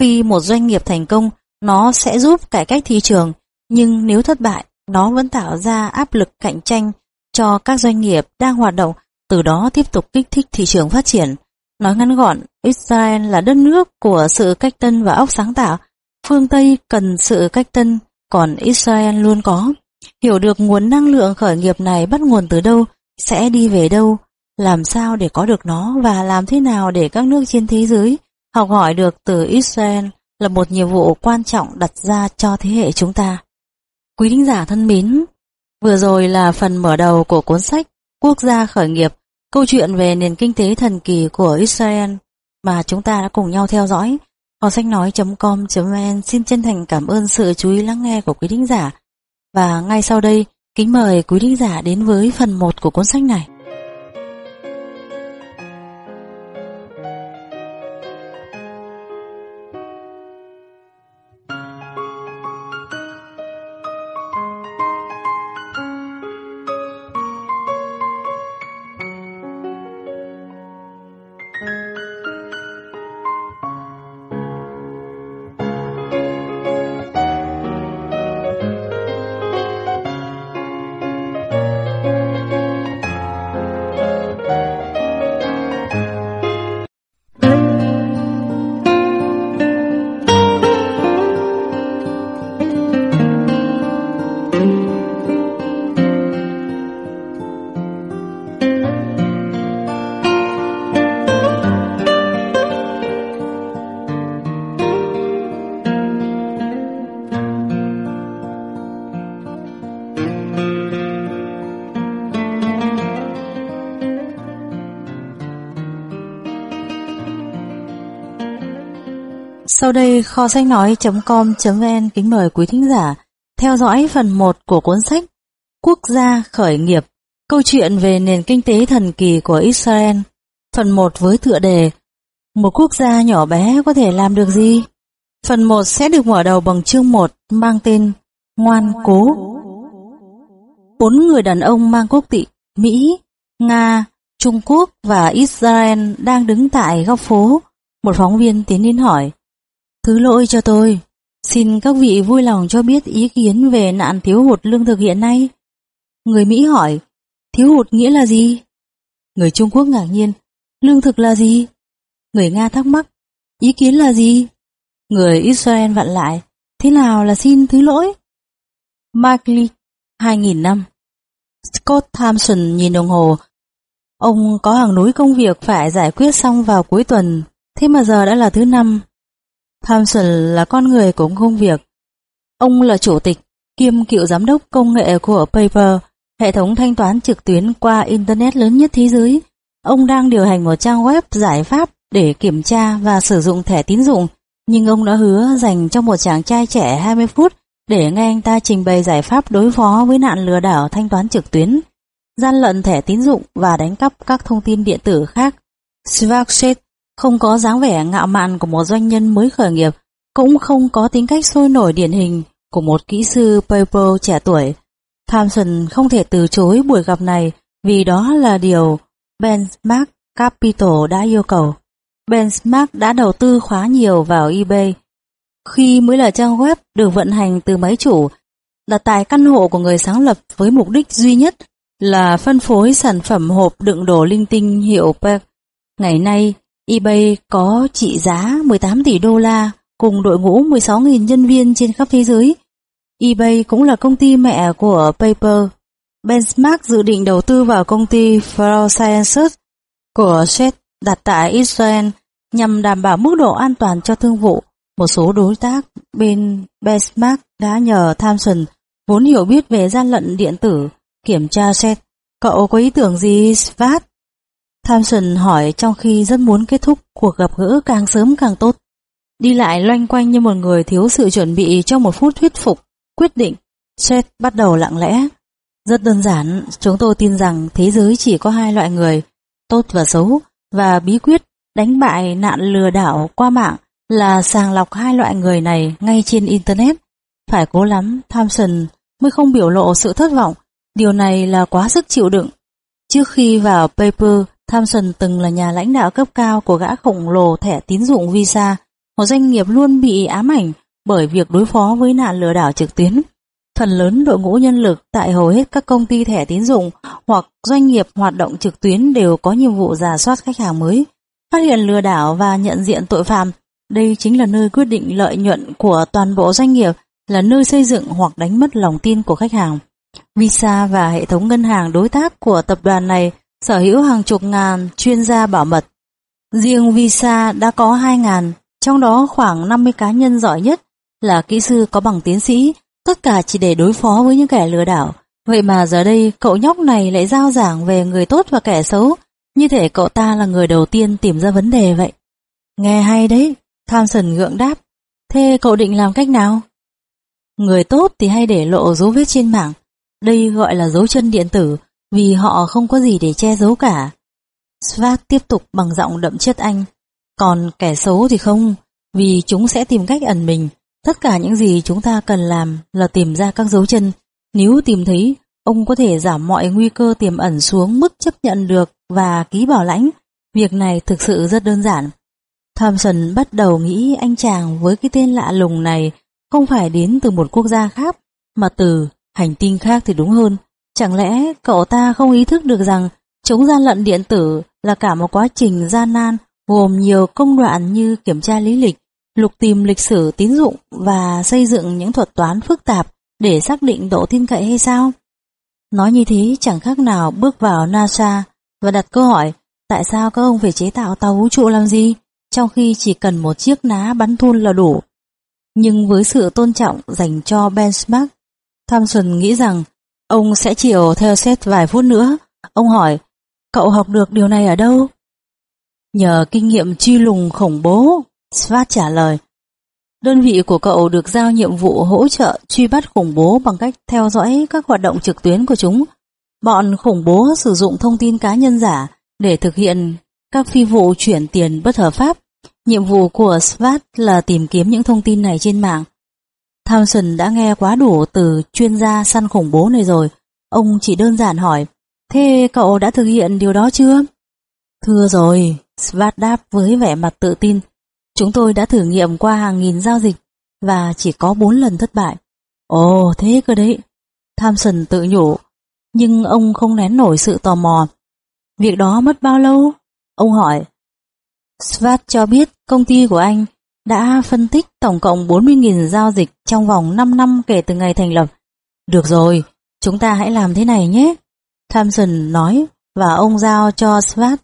khi một doanh nghiệp thành công, nó sẽ giúp cải cách thị trường, nhưng nếu thất bại, nó vẫn tạo ra áp lực cạnh tranh cho các doanh nghiệp đang hoạt động, từ đó tiếp tục kích thích thị trường phát triển. Nói ngắn gọn, Israel là đất nước của sự cách tân và óc sáng tạo. Phương Tây cần sự cách tân, còn Israel luôn có. Hiểu được nguồn năng lượng khởi nghiệp này bắt nguồn từ đâu, sẽ đi về đâu, làm sao để có được nó và làm thế nào để các nước trên thế giới học hỏi được từ Israel là một nhiệm vụ quan trọng đặt ra cho thế hệ chúng ta. Quý thính giả thân mến, vừa rồi là phần mở đầu của cuốn sách Quốc gia khởi nghiệp, câu chuyện về nền kinh tế thần kỳ của Israel mà chúng ta đã cùng nhau theo dõi. Kho sách nói.com.vn xin chân thành cảm ơn sự chú ý lắng nghe của quý thính giả. Và ngay sau đây, kính mời quý thính giả đến với phần 1 của cuốn sách này. Sau đây kho sách nói.com.vn kính mời quý thính giả theo dõi phần 1 của cuốn sách Quốc gia khởi nghiệp, câu chuyện về nền kinh tế thần kỳ của Israel. Phần 1 với tựa đề Một quốc gia nhỏ bé có thể làm được gì? Phần 1 sẽ được mở đầu bằng chương 1 mang tên Ngoan Cố. Bốn người đàn ông mang quốc tịch Mỹ, Nga, Trung Quốc và Israel đang đứng tại góc phố. Một phóng viên tiến đến hỏi Thứ lỗi cho tôi, xin các vị vui lòng cho biết ý kiến về nạn thiếu hụt lương thực hiện nay. Người Mỹ hỏi, thiếu hụt nghĩa là gì? Người Trung Quốc ngạc nhiên, lương thực là gì? Người Nga thắc mắc, ý kiến là gì? Người Israel vặn lại, thế nào là xin thứ lỗi? Markley, 2000 năm. Scott Thompson nhìn đồng hồ. Ông có hàng núi công việc phải giải quyết xong vào cuối tuần, thế mà giờ đã là thứ năm. Thompson là con người của công việc. Ông là chủ tịch kiêm cựu giám đốc công nghệ của Paper, hệ thống thanh toán trực tuyến qua Internet lớn nhất thế giới. Ông đang điều hành một trang web giải pháp để kiểm tra và sử dụng thẻ tín dụng, nhưng ông đã hứa dành cho một chàng trai trẻ 20 phút để nghe anh ta trình bày giải pháp đối phó với nạn lừa đảo thanh toán trực tuyến, gian lận thẻ tín dụng và đánh cắp các thông tin điện tử khác. Svakset không có dáng vẻ ngạo mạn của một doanh nhân mới khởi nghiệp, cũng không có tính cách sôi nổi điển hình của một kỹ sư PayPal trẻ tuổi. Thompson không thể từ chối buổi gặp này vì đó là điều Benchmark Capital đã yêu cầu. Benchmark đã đầu tư khá nhiều vào eBay. Khi mới là trang web được vận hành từ máy chủ, là tại căn hộ của người sáng lập với mục đích duy nhất là phân phối sản phẩm hộp đựng đồ linh tinh hiệu PEC. Ngày nay, eBay có trị giá 18 tỷ đô la cùng đội ngũ 16.000 nhân viên trên khắp thế giới. eBay cũng là công ty mẹ của Paper. Benchmark dự định đầu tư vào công ty Flow Sciences của Seth đặt tại Israel nhằm đảm bảo mức độ an toàn cho thương vụ. Một số đối tác bên Benchmark đã nhờ Thompson vốn hiểu biết về gian lận điện tử kiểm tra Seth. Cậu có ý tưởng gì, Svat? Thompson hỏi trong khi rất muốn kết thúc cuộc gặp gỡ càng sớm càng tốt. Đi lại loanh quanh như một người thiếu sự chuẩn bị trong một phút thuyết phục, quyết định, Seth bắt đầu lặng lẽ. Rất đơn giản, chúng tôi tin rằng thế giới chỉ có hai loại người, tốt và xấu, và bí quyết đánh bại nạn lừa đảo qua mạng là sàng lọc hai loại người này ngay trên Internet. Phải cố lắm, Thompson mới không biểu lộ sự thất vọng, điều này là quá sức chịu đựng. Trước khi vào paper, Thompson từng là nhà lãnh đạo cấp cao của gã khổng lồ thẻ tín dụng Visa, một doanh nghiệp luôn bị ám ảnh bởi việc đối phó với nạn lừa đảo trực tuyến. Phần lớn đội ngũ nhân lực tại hầu hết các công ty thẻ tín dụng hoặc doanh nghiệp hoạt động trực tuyến đều có nhiệm vụ giả soát khách hàng mới, phát hiện lừa đảo và nhận diện tội phạm. Đây chính là nơi quyết định lợi nhuận của toàn bộ doanh nghiệp, là nơi xây dựng hoặc đánh mất lòng tin của khách hàng. Visa và hệ thống ngân hàng đối tác của tập đoàn này sở hữu hàng chục ngàn chuyên gia bảo mật. Riêng Visa đã có 2.000, trong đó khoảng 50 cá nhân giỏi nhất là kỹ sư có bằng tiến sĩ, tất cả chỉ để đối phó với những kẻ lừa đảo. Vậy mà giờ đây cậu nhóc này lại giao giảng về người tốt và kẻ xấu, như thể cậu ta là người đầu tiên tìm ra vấn đề vậy. Nghe hay đấy, Thompson gượng đáp. Thế cậu định làm cách nào? Người tốt thì hay để lộ dấu vết trên mạng. Đây gọi là dấu chân điện tử, vì họ không có gì để che giấu cả. Svat tiếp tục bằng giọng đậm chất anh. Còn kẻ xấu thì không, vì chúng sẽ tìm cách ẩn mình. Tất cả những gì chúng ta cần làm là tìm ra các dấu chân. Nếu tìm thấy, ông có thể giảm mọi nguy cơ tiềm ẩn xuống mức chấp nhận được và ký bảo lãnh. Việc này thực sự rất đơn giản. Thompson bắt đầu nghĩ anh chàng với cái tên lạ lùng này không phải đến từ một quốc gia khác, mà từ hành tinh khác thì đúng hơn. Chẳng lẽ cậu ta không ý thức được rằng chống gian lận điện tử là cả một quá trình gian nan gồm nhiều công đoạn như kiểm tra lý lịch, lục tìm lịch sử tín dụng và xây dựng những thuật toán phức tạp để xác định độ tin cậy hay sao? Nói như thế chẳng khác nào bước vào NASA và đặt câu hỏi tại sao các ông phải chế tạo tàu vũ trụ làm gì, trong khi chỉ cần một chiếc ná bắn thun là đủ. Nhưng với sự tôn trọng dành cho benchmark, Thompson nghĩ rằng ông sẽ chiều theo xét vài phút nữa. Ông hỏi, cậu học được điều này ở đâu? Nhờ kinh nghiệm truy lùng khủng bố, Svat trả lời. Đơn vị của cậu được giao nhiệm vụ hỗ trợ truy bắt khủng bố bằng cách theo dõi các hoạt động trực tuyến của chúng. Bọn khủng bố sử dụng thông tin cá nhân giả để thực hiện các phi vụ chuyển tiền bất hợp pháp. Nhiệm vụ của SWAT là tìm kiếm những thông tin này trên mạng. Thompson đã nghe quá đủ từ chuyên gia săn khủng bố này rồi. Ông chỉ đơn giản hỏi, thế cậu đã thực hiện điều đó chưa? Thưa rồi, SWAT đáp với vẻ mặt tự tin. Chúng tôi đã thử nghiệm qua hàng nghìn giao dịch và chỉ có bốn lần thất bại. Ồ, thế cơ đấy. Thompson tự nhủ, nhưng ông không nén nổi sự tò mò. Việc đó mất bao lâu? Ông hỏi. Svat cho biết công ty của anh đã phân tích tổng cộng 40.000 giao dịch trong vòng 5 năm kể từ ngày thành lập. Được rồi, chúng ta hãy làm thế này nhé. Thompson nói và ông giao cho Svat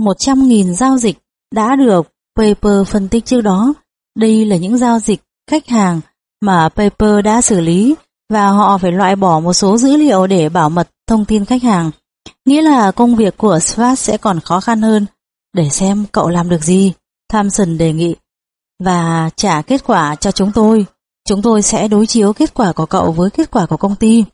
100.000 giao dịch đã được Paper phân tích trước đó. Đây là những giao dịch khách hàng mà Paper đã xử lý và họ phải loại bỏ một số dữ liệu để bảo mật thông tin khách hàng. Nghĩa là công việc của Swat sẽ còn khó khăn hơn. Để xem cậu làm được gì, Thompson đề nghị. Và trả kết quả cho chúng tôi. Chúng tôi sẽ đối chiếu kết quả của cậu với kết quả của công ty.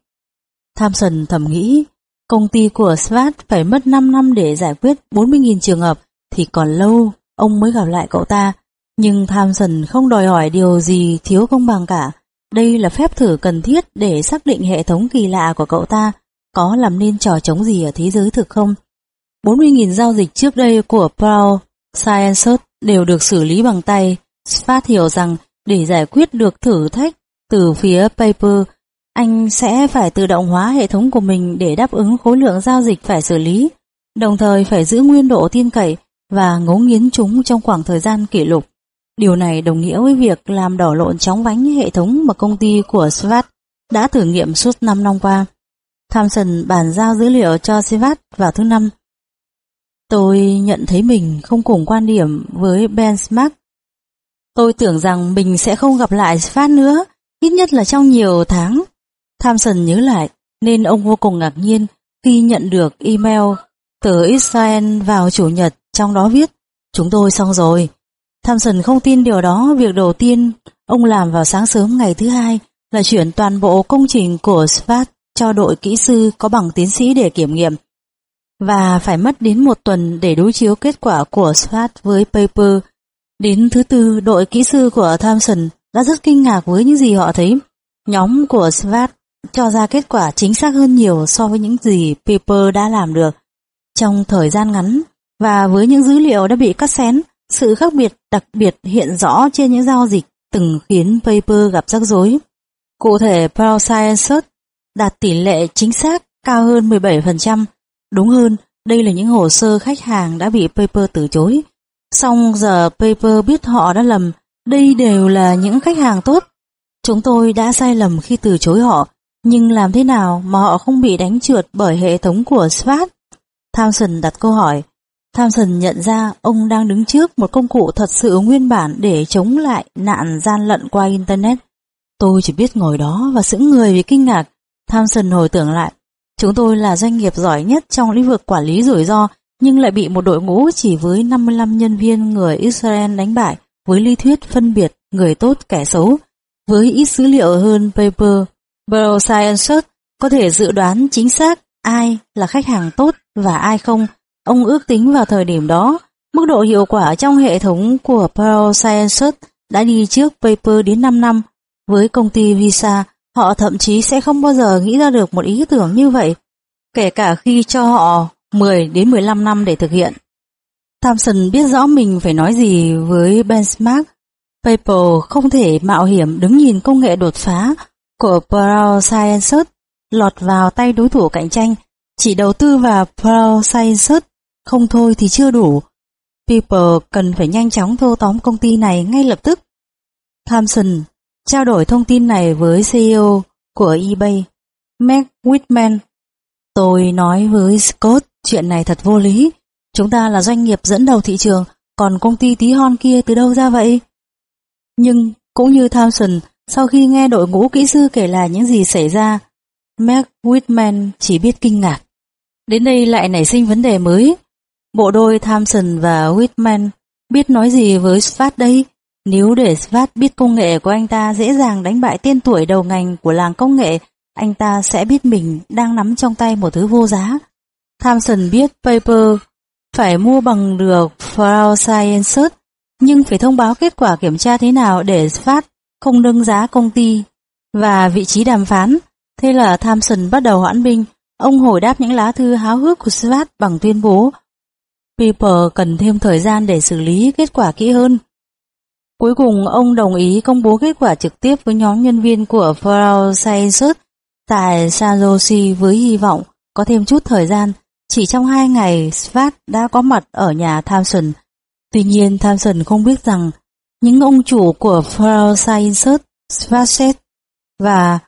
Thompson thầm nghĩ, công ty của Svat phải mất 5 năm để giải quyết 40.000 trường hợp thì còn lâu ông mới gặp lại cậu ta. Nhưng Thompson không đòi hỏi điều gì thiếu công bằng cả. Đây là phép thử cần thiết để xác định hệ thống kỳ lạ của cậu ta có làm nên trò chống gì ở thế giới thực không. 40.000 giao dịch trước đây của Paul Sciences đều được xử lý bằng tay. Spat hiểu rằng để giải quyết được thử thách từ phía Paper, anh sẽ phải tự động hóa hệ thống của mình để đáp ứng khối lượng giao dịch phải xử lý, đồng thời phải giữ nguyên độ tin cậy và ngấu nghiến chúng trong khoảng thời gian kỷ lục. Điều này đồng nghĩa với việc làm đỏ lộn chóng vánh hệ thống mà công ty của Svat đã thử nghiệm suốt 5 năm qua. Thompson bàn giao dữ liệu cho Svat vào thứ năm. Tôi nhận thấy mình không cùng quan điểm với Benchmark. Tôi tưởng rằng mình sẽ không gặp lại Phát nữa, ít nhất là trong nhiều tháng. Thompson nhớ lại, nên ông vô cùng ngạc nhiên khi nhận được email từ Israel vào Chủ nhật trong đó viết Chúng tôi xong rồi. Thompson không tin điều đó, việc đầu tiên ông làm vào sáng sớm ngày thứ hai là chuyển toàn bộ công trình của Swat cho đội kỹ sư có bằng tiến sĩ để kiểm nghiệm và phải mất đến một tuần để đối chiếu kết quả của Swat với paper. Đến thứ tư, đội kỹ sư của Thompson đã rất kinh ngạc với những gì họ thấy. Nhóm của SPAT cho ra kết quả chính xác hơn nhiều so với những gì Piper đã làm được. Trong thời gian ngắn, và với những dữ liệu đã bị cắt xén, sự khác biệt đặc biệt hiện rõ trên những giao dịch từng khiến Piper gặp rắc rối. Cụ thể, Pearl Sciences đạt tỷ lệ chính xác cao hơn 17%. Đúng hơn, đây là những hồ sơ khách hàng đã bị Paper từ chối. Xong giờ Paper biết họ đã lầm, đây đều là những khách hàng tốt. Chúng tôi đã sai lầm khi từ chối họ, nhưng làm thế nào mà họ không bị đánh trượt bởi hệ thống của SWAT? Thompson đặt câu hỏi. Thompson nhận ra ông đang đứng trước một công cụ thật sự nguyên bản để chống lại nạn gian lận qua Internet. Tôi chỉ biết ngồi đó và sững người vì kinh ngạc. Thompson hồi tưởng lại. Chúng tôi là doanh nghiệp giỏi nhất trong lĩnh vực quản lý rủi ro, nhưng lại bị một đội ngũ chỉ với 55 nhân viên người Israel đánh bại với lý thuyết phân biệt người tốt kẻ xấu. Với ít dữ liệu hơn paper, Biosciences có thể dự đoán chính xác ai là khách hàng tốt và ai không. Ông ước tính vào thời điểm đó, mức độ hiệu quả trong hệ thống của Biosciences đã đi trước paper đến 5 năm. Với công ty Visa, họ thậm chí sẽ không bao giờ nghĩ ra được một ý tưởng như vậy, kể cả khi cho họ 10 đến 15 năm để thực hiện. Thompson biết rõ mình phải nói gì với benchmark. PayPal không thể mạo hiểm đứng nhìn công nghệ đột phá của Pearl Sciences lọt vào tay đối thủ cạnh tranh. Chỉ đầu tư vào Pearl Sciences không thôi thì chưa đủ. People cần phải nhanh chóng thâu tóm công ty này ngay lập tức. Thompson trao đổi thông tin này với CEO của eBay, Mac Whitman. Tôi nói với Scott chuyện này thật vô lý. Chúng ta là doanh nghiệp dẫn đầu thị trường, còn công ty tí hon kia từ đâu ra vậy? Nhưng, cũng như Thompson, sau khi nghe đội ngũ kỹ sư kể lại những gì xảy ra, Mark Whitman chỉ biết kinh ngạc. Đến đây lại nảy sinh vấn đề mới. Bộ đôi Thompson và Whitman biết nói gì với Svart đây? Nếu để Svart biết công nghệ của anh ta dễ dàng đánh bại tên tuổi đầu ngành của làng công nghệ, anh ta sẽ biết mình đang nắm trong tay một thứ vô giá. Thompson biết Paper phải mua bằng được Frau Sciences, nhưng phải thông báo kết quả kiểm tra thế nào để phát không nâng giá công ty và vị trí đàm phán. Thế là Thompson bắt đầu hoãn binh. Ông hồi đáp những lá thư háo hức của Swat bằng tuyên bố People cần thêm thời gian để xử lý kết quả kỹ hơn. Cuối cùng ông đồng ý công bố kết quả trực tiếp với nhóm nhân viên của Frau Sciences tại San Jose với hy vọng có thêm chút thời gian chỉ trong hai ngày, Svat đã có mặt ở nhà Thompson. Tuy nhiên, Thompson không biết rằng những ông chủ của Flower Sciences, Svatset và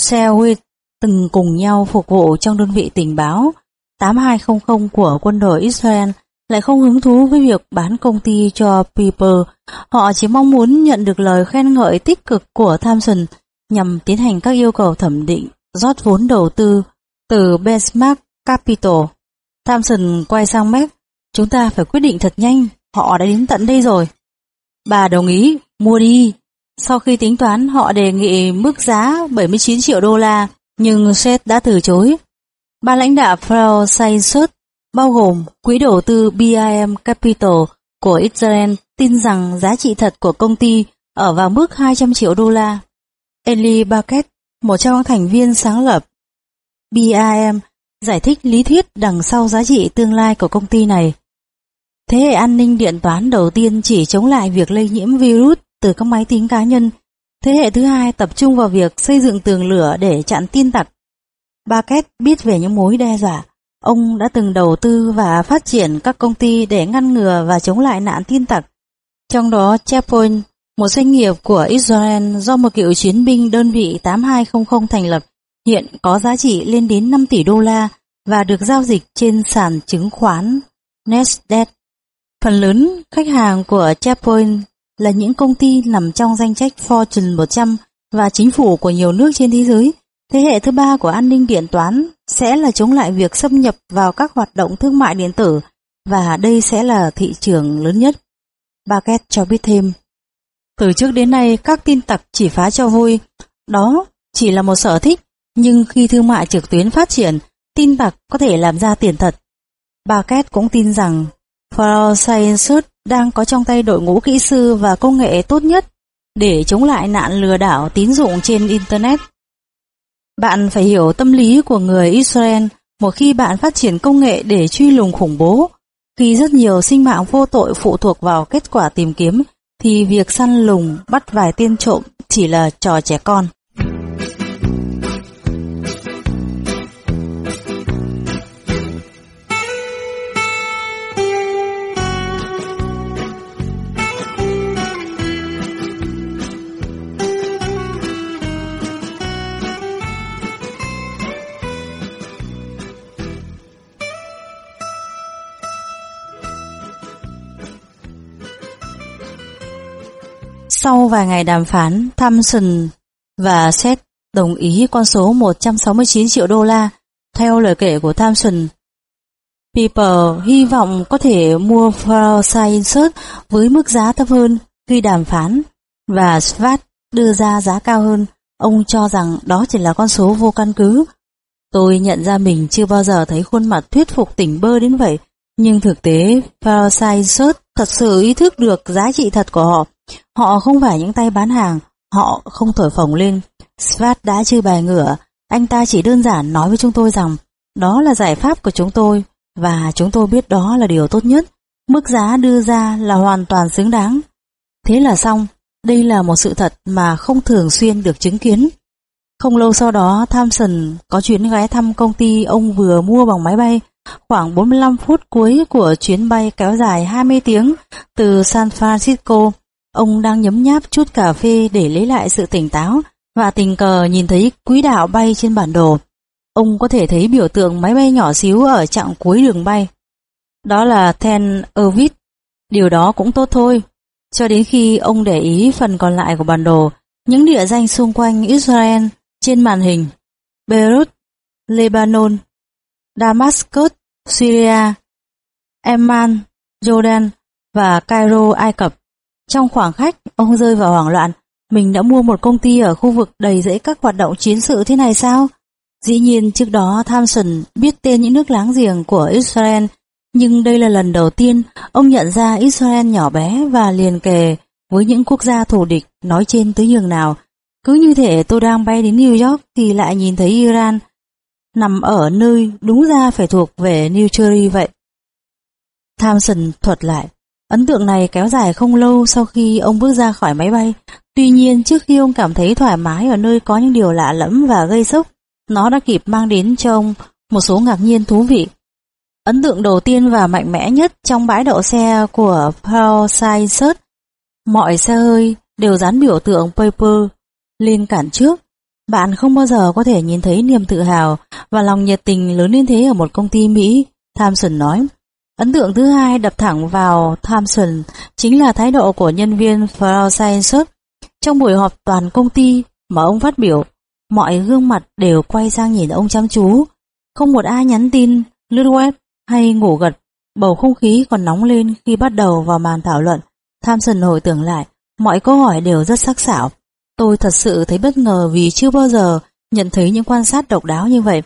Selwit từng cùng nhau phục vụ trong đơn vị tình báo 8200 của quân đội Israel lại không hứng thú với việc bán công ty cho Piper. Họ chỉ mong muốn nhận được lời khen ngợi tích cực của Thompson nhằm tiến hành các yêu cầu thẩm định rót vốn đầu tư từ Benchmark Capital. Thompson quay sang Mac. Chúng ta phải quyết định thật nhanh, họ đã đến tận đây rồi. Bà đồng ý, mua đi. Sau khi tính toán, họ đề nghị mức giá 79 triệu đô la, nhưng Seth đã từ chối. Ba lãnh đạo Flow Sciences, bao gồm quỹ đầu tư BIM Capital của Israel, tin rằng giá trị thật của công ty ở vào mức 200 triệu đô la. Eli Baket, một trong thành viên sáng lập BIM, giải thích lý thuyết đằng sau giá trị tương lai của công ty này. Thế hệ an ninh điện toán đầu tiên chỉ chống lại việc lây nhiễm virus từ các máy tính cá nhân. Thế hệ thứ hai tập trung vào việc xây dựng tường lửa để chặn tin tặc. Baket biết về những mối đe dọa. Ông đã từng đầu tư và phát triển các công ty để ngăn ngừa và chống lại nạn tin tặc. Trong đó Checkpoint, một doanh nghiệp của Israel do một cựu chiến binh đơn vị 8200 thành lập, hiện có giá trị lên đến 5 tỷ đô la và được giao dịch trên sàn chứng khoán Nasdaq. Phần lớn khách hàng của Checkpoint là những công ty nằm trong danh sách Fortune 100 và chính phủ của nhiều nước trên thế giới. Thế hệ thứ ba của an ninh điện toán sẽ là chống lại việc xâm nhập vào các hoạt động thương mại điện tử và đây sẽ là thị trường lớn nhất. Baguette cho biết thêm. Từ trước đến nay các tin tặc chỉ phá cho vui, đó chỉ là một sở thích nhưng khi thương mại trực tuyến phát triển, tin bạc có thể làm ra tiền thật. Bà cũng tin rằng Flow Sciences đang có trong tay đội ngũ kỹ sư và công nghệ tốt nhất để chống lại nạn lừa đảo tín dụng trên Internet. Bạn phải hiểu tâm lý của người Israel một khi bạn phát triển công nghệ để truy lùng khủng bố. Khi rất nhiều sinh mạng vô tội phụ thuộc vào kết quả tìm kiếm, thì việc săn lùng bắt vài tên trộm chỉ là trò trẻ con. Sau vài ngày đàm phán, Thompson và Seth đồng ý con số 169 triệu đô la. Theo lời kể của Thompson, Piper hy vọng có thể mua Forsyth với mức giá thấp hơn khi đàm phán và Svat đưa ra giá cao hơn. Ông cho rằng đó chỉ là con số vô căn cứ. Tôi nhận ra mình chưa bao giờ thấy khuôn mặt thuyết phục tỉnh bơ đến vậy, nhưng thực tế Forsyth thật sự ý thức được giá trị thật của họ. Họ không phải những tay bán hàng, họ không thổi phồng lên. Svat đã chơi bài ngửa, anh ta chỉ đơn giản nói với chúng tôi rằng đó là giải pháp của chúng tôi và chúng tôi biết đó là điều tốt nhất. Mức giá đưa ra là hoàn toàn xứng đáng. Thế là xong, đây là một sự thật mà không thường xuyên được chứng kiến. Không lâu sau đó, Thompson có chuyến ghé thăm công ty ông vừa mua bằng máy bay. Khoảng 45 phút cuối của chuyến bay kéo dài 20 tiếng từ San Francisco, ông đang nhấm nháp chút cà phê để lấy lại sự tỉnh táo và tình cờ nhìn thấy quỹ đạo bay trên bản đồ. Ông có thể thấy biểu tượng máy bay nhỏ xíu ở chặng cuối đường bay. Đó là Ten Ovid. Điều đó cũng tốt thôi. Cho đến khi ông để ý phần còn lại của bản đồ, những địa danh xung quanh Israel trên màn hình. Beirut, Lebanon, Damascus, Syria, Amman, Jordan và Cairo, Ai Cập. Trong khoảng khách, ông rơi vào hoảng loạn. Mình đã mua một công ty ở khu vực đầy rẫy các hoạt động chiến sự thế này sao? Dĩ nhiên trước đó Thompson biết tên những nước láng giềng của Israel, nhưng đây là lần đầu tiên ông nhận ra Israel nhỏ bé và liền kề với những quốc gia thù địch nói trên tới nhường nào. Cứ như thể tôi đang bay đến New York thì lại nhìn thấy Iran nằm ở nơi đúng ra phải thuộc về New Jersey vậy. Thompson thuật lại, ấn tượng này kéo dài không lâu sau khi ông bước ra khỏi máy bay. Tuy nhiên trước khi ông cảm thấy thoải mái ở nơi có những điều lạ lẫm và gây sốc, nó đã kịp mang đến cho ông một số ngạc nhiên thú vị. Ấn tượng đầu tiên và mạnh mẽ nhất trong bãi đậu xe của Paul Sainz mọi xe hơi đều dán biểu tượng paper lên cản trước. Bạn không bao giờ có thể nhìn thấy niềm tự hào và lòng nhiệt tình lớn như thế ở một công ty Mỹ, Thompson nói. Ấn tượng thứ hai đập thẳng vào Thompson chính là thái độ của nhân viên Paul trong buổi họp toàn công ty mà ông phát biểu Mọi gương mặt đều quay sang nhìn ông chăm chú. Không một ai nhắn tin, lướt web hay ngủ gật. Bầu không khí còn nóng lên khi bắt đầu vào màn thảo luận. Thompson hồi tưởng lại, mọi câu hỏi đều rất sắc sảo. Tôi thật sự thấy bất ngờ vì chưa bao giờ nhận thấy những quan sát độc đáo như vậy.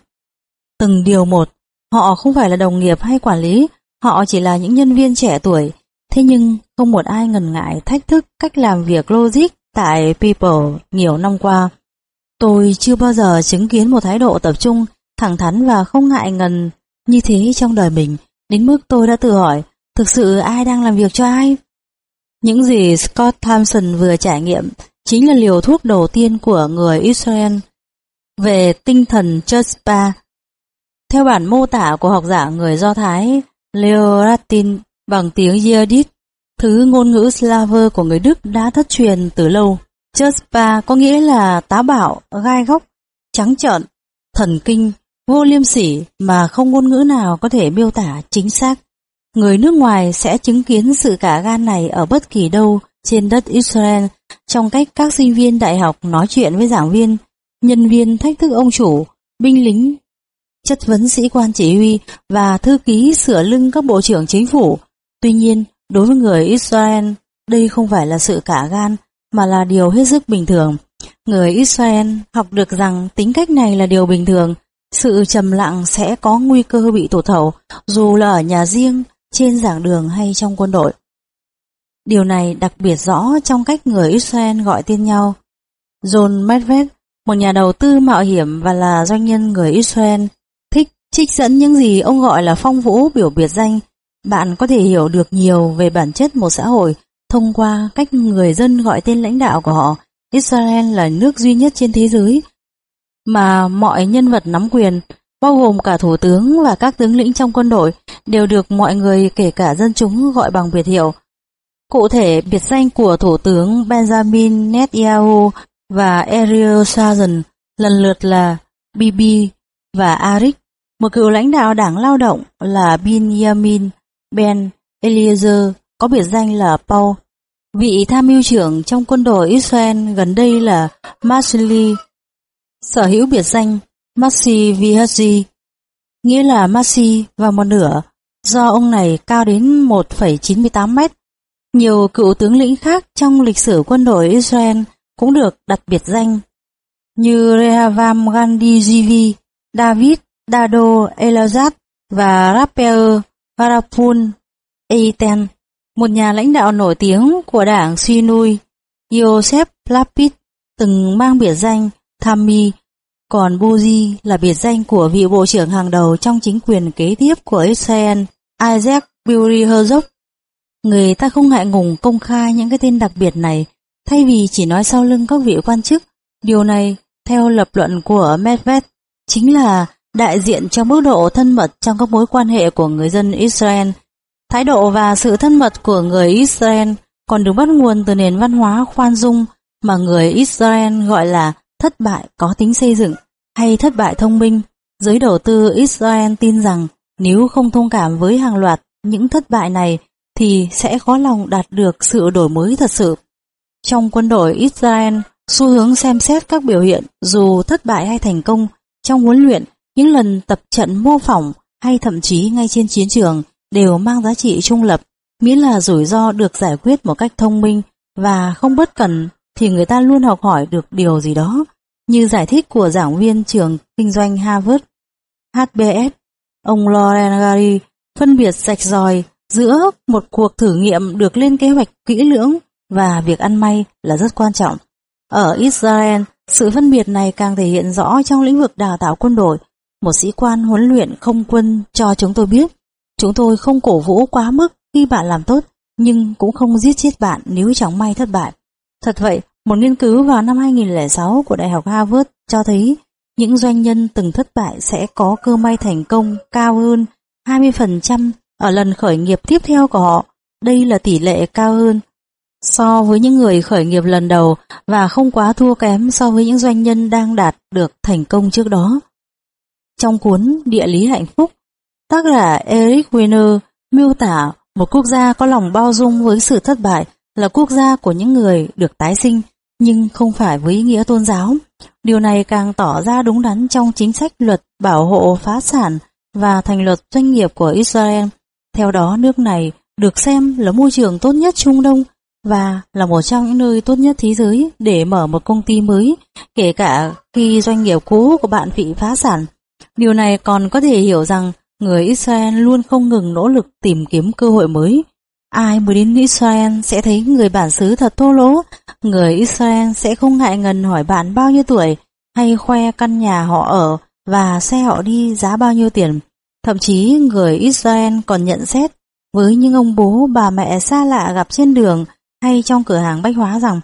Từng điều một, họ không phải là đồng nghiệp hay quản lý, họ chỉ là những nhân viên trẻ tuổi. Thế nhưng không một ai ngần ngại thách thức cách làm việc logic tại People nhiều năm qua. Tôi chưa bao giờ chứng kiến một thái độ tập trung, thẳng thắn và không ngại ngần như thế trong đời mình, đến mức tôi đã tự hỏi, thực sự ai đang làm việc cho ai? Những gì Scott Thompson vừa trải nghiệm chính là liều thuốc đầu tiên của người Israel về tinh thần Chespa. Theo bản mô tả của học giả người Do Thái Leo Ratin bằng tiếng Yiddish, thứ ngôn ngữ Slaver của người Đức đã thất truyền từ lâu. Chespa có nghĩa là tá bạo, gai góc, trắng trợn, thần kinh, vô liêm sỉ mà không ngôn ngữ nào có thể miêu tả chính xác. Người nước ngoài sẽ chứng kiến sự cả gan này ở bất kỳ đâu trên đất Israel trong cách các sinh viên đại học nói chuyện với giảng viên, nhân viên thách thức ông chủ, binh lính, chất vấn sĩ quan chỉ huy và thư ký sửa lưng các bộ trưởng chính phủ. Tuy nhiên, đối với người Israel, đây không phải là sự cả gan mà là điều hết sức bình thường. Người Israel học được rằng tính cách này là điều bình thường, sự trầm lặng sẽ có nguy cơ bị tụt thầu dù là ở nhà riêng, trên giảng đường hay trong quân đội. Điều này đặc biệt rõ trong cách người Israel gọi tên nhau. John Medved, một nhà đầu tư mạo hiểm và là doanh nhân người Israel, thích trích dẫn những gì ông gọi là phong vũ biểu biệt danh. Bạn có thể hiểu được nhiều về bản chất một xã hội thông qua cách người dân gọi tên lãnh đạo của họ. Israel là nước duy nhất trên thế giới mà mọi nhân vật nắm quyền, bao gồm cả thủ tướng và các tướng lĩnh trong quân đội, đều được mọi người kể cả dân chúng gọi bằng biệt hiệu. Cụ thể, biệt danh của Thủ tướng Benjamin Netanyahu và Ariel Sharon lần lượt là Bibi và Arik. Một cựu lãnh đạo đảng lao động là Benjamin Ben Eliezer có biệt danh là Paul Vị tham mưu trưởng trong quân đội Israel gần đây là Masli, sở hữu biệt danh Masi Vihazi, nghĩa là Masi và một nửa, do ông này cao đến 1,98 mét. Nhiều cựu tướng lĩnh khác trong lịch sử quân đội Israel cũng được đặt biệt danh như Rehavam Gandhi Jivi, David Dado Elazad và Raphael Varapun Eiten, một nhà lãnh đạo nổi tiếng của đảng Sinui, Joseph Lapid từng mang biệt danh Thami, còn Buzi là biệt danh của vị bộ trưởng hàng đầu trong chính quyền kế tiếp của Israel, Isaac Buri Herzog. Người ta không ngại ngùng công khai những cái tên đặc biệt này, thay vì chỉ nói sau lưng các vị quan chức. Điều này, theo lập luận của Medved, chính là đại diện cho mức độ thân mật trong các mối quan hệ của người dân Israel. Thái độ và sự thân mật của người Israel còn được bắt nguồn từ nền văn hóa khoan dung mà người Israel gọi là thất bại có tính xây dựng hay thất bại thông minh. Giới đầu tư Israel tin rằng nếu không thông cảm với hàng loạt những thất bại này thì sẽ khó lòng đạt được sự đổi mới thật sự. Trong quân đội Israel, xu hướng xem xét các biểu hiện dù thất bại hay thành công trong huấn luyện những lần tập trận mô phỏng hay thậm chí ngay trên chiến trường đều mang giá trị trung lập, miễn là rủi ro được giải quyết một cách thông minh và không bất cần thì người ta luôn học hỏi được điều gì đó, như giải thích của giảng viên trường kinh doanh Harvard, HBS, ông Lauren Gary phân biệt sạch ròi giữa một cuộc thử nghiệm được lên kế hoạch kỹ lưỡng và việc ăn may là rất quan trọng. Ở Israel, sự phân biệt này càng thể hiện rõ trong lĩnh vực đào tạo quân đội một sĩ quan huấn luyện không quân cho chúng tôi biết. Chúng tôi không cổ vũ quá mức khi bạn làm tốt, nhưng cũng không giết chết bạn nếu chẳng may thất bại. Thật vậy, một nghiên cứu vào năm 2006 của Đại học Harvard cho thấy những doanh nhân từng thất bại sẽ có cơ may thành công cao hơn 20% ở lần khởi nghiệp tiếp theo của họ. Đây là tỷ lệ cao hơn so với những người khởi nghiệp lần đầu và không quá thua kém so với những doanh nhân đang đạt được thành công trước đó. Trong cuốn Địa lý hạnh phúc, tác giả Eric Weiner miêu tả một quốc gia có lòng bao dung với sự thất bại là quốc gia của những người được tái sinh, nhưng không phải với ý nghĩa tôn giáo. Điều này càng tỏ ra đúng đắn trong chính sách luật bảo hộ phá sản và thành luật doanh nghiệp của Israel. Theo đó, nước này được xem là môi trường tốt nhất Trung Đông và là một trong những nơi tốt nhất thế giới để mở một công ty mới, kể cả khi doanh nghiệp cũ của bạn bị phá sản. Điều này còn có thể hiểu rằng người Israel luôn không ngừng nỗ lực tìm kiếm cơ hội mới. Ai mới đến Israel sẽ thấy người bản xứ thật thô lỗ, người Israel sẽ không ngại ngần hỏi bạn bao nhiêu tuổi hay khoe căn nhà họ ở và xe họ đi giá bao nhiêu tiền. Thậm chí người Israel còn nhận xét với những ông bố bà mẹ xa lạ gặp trên đường hay trong cửa hàng bách hóa rằng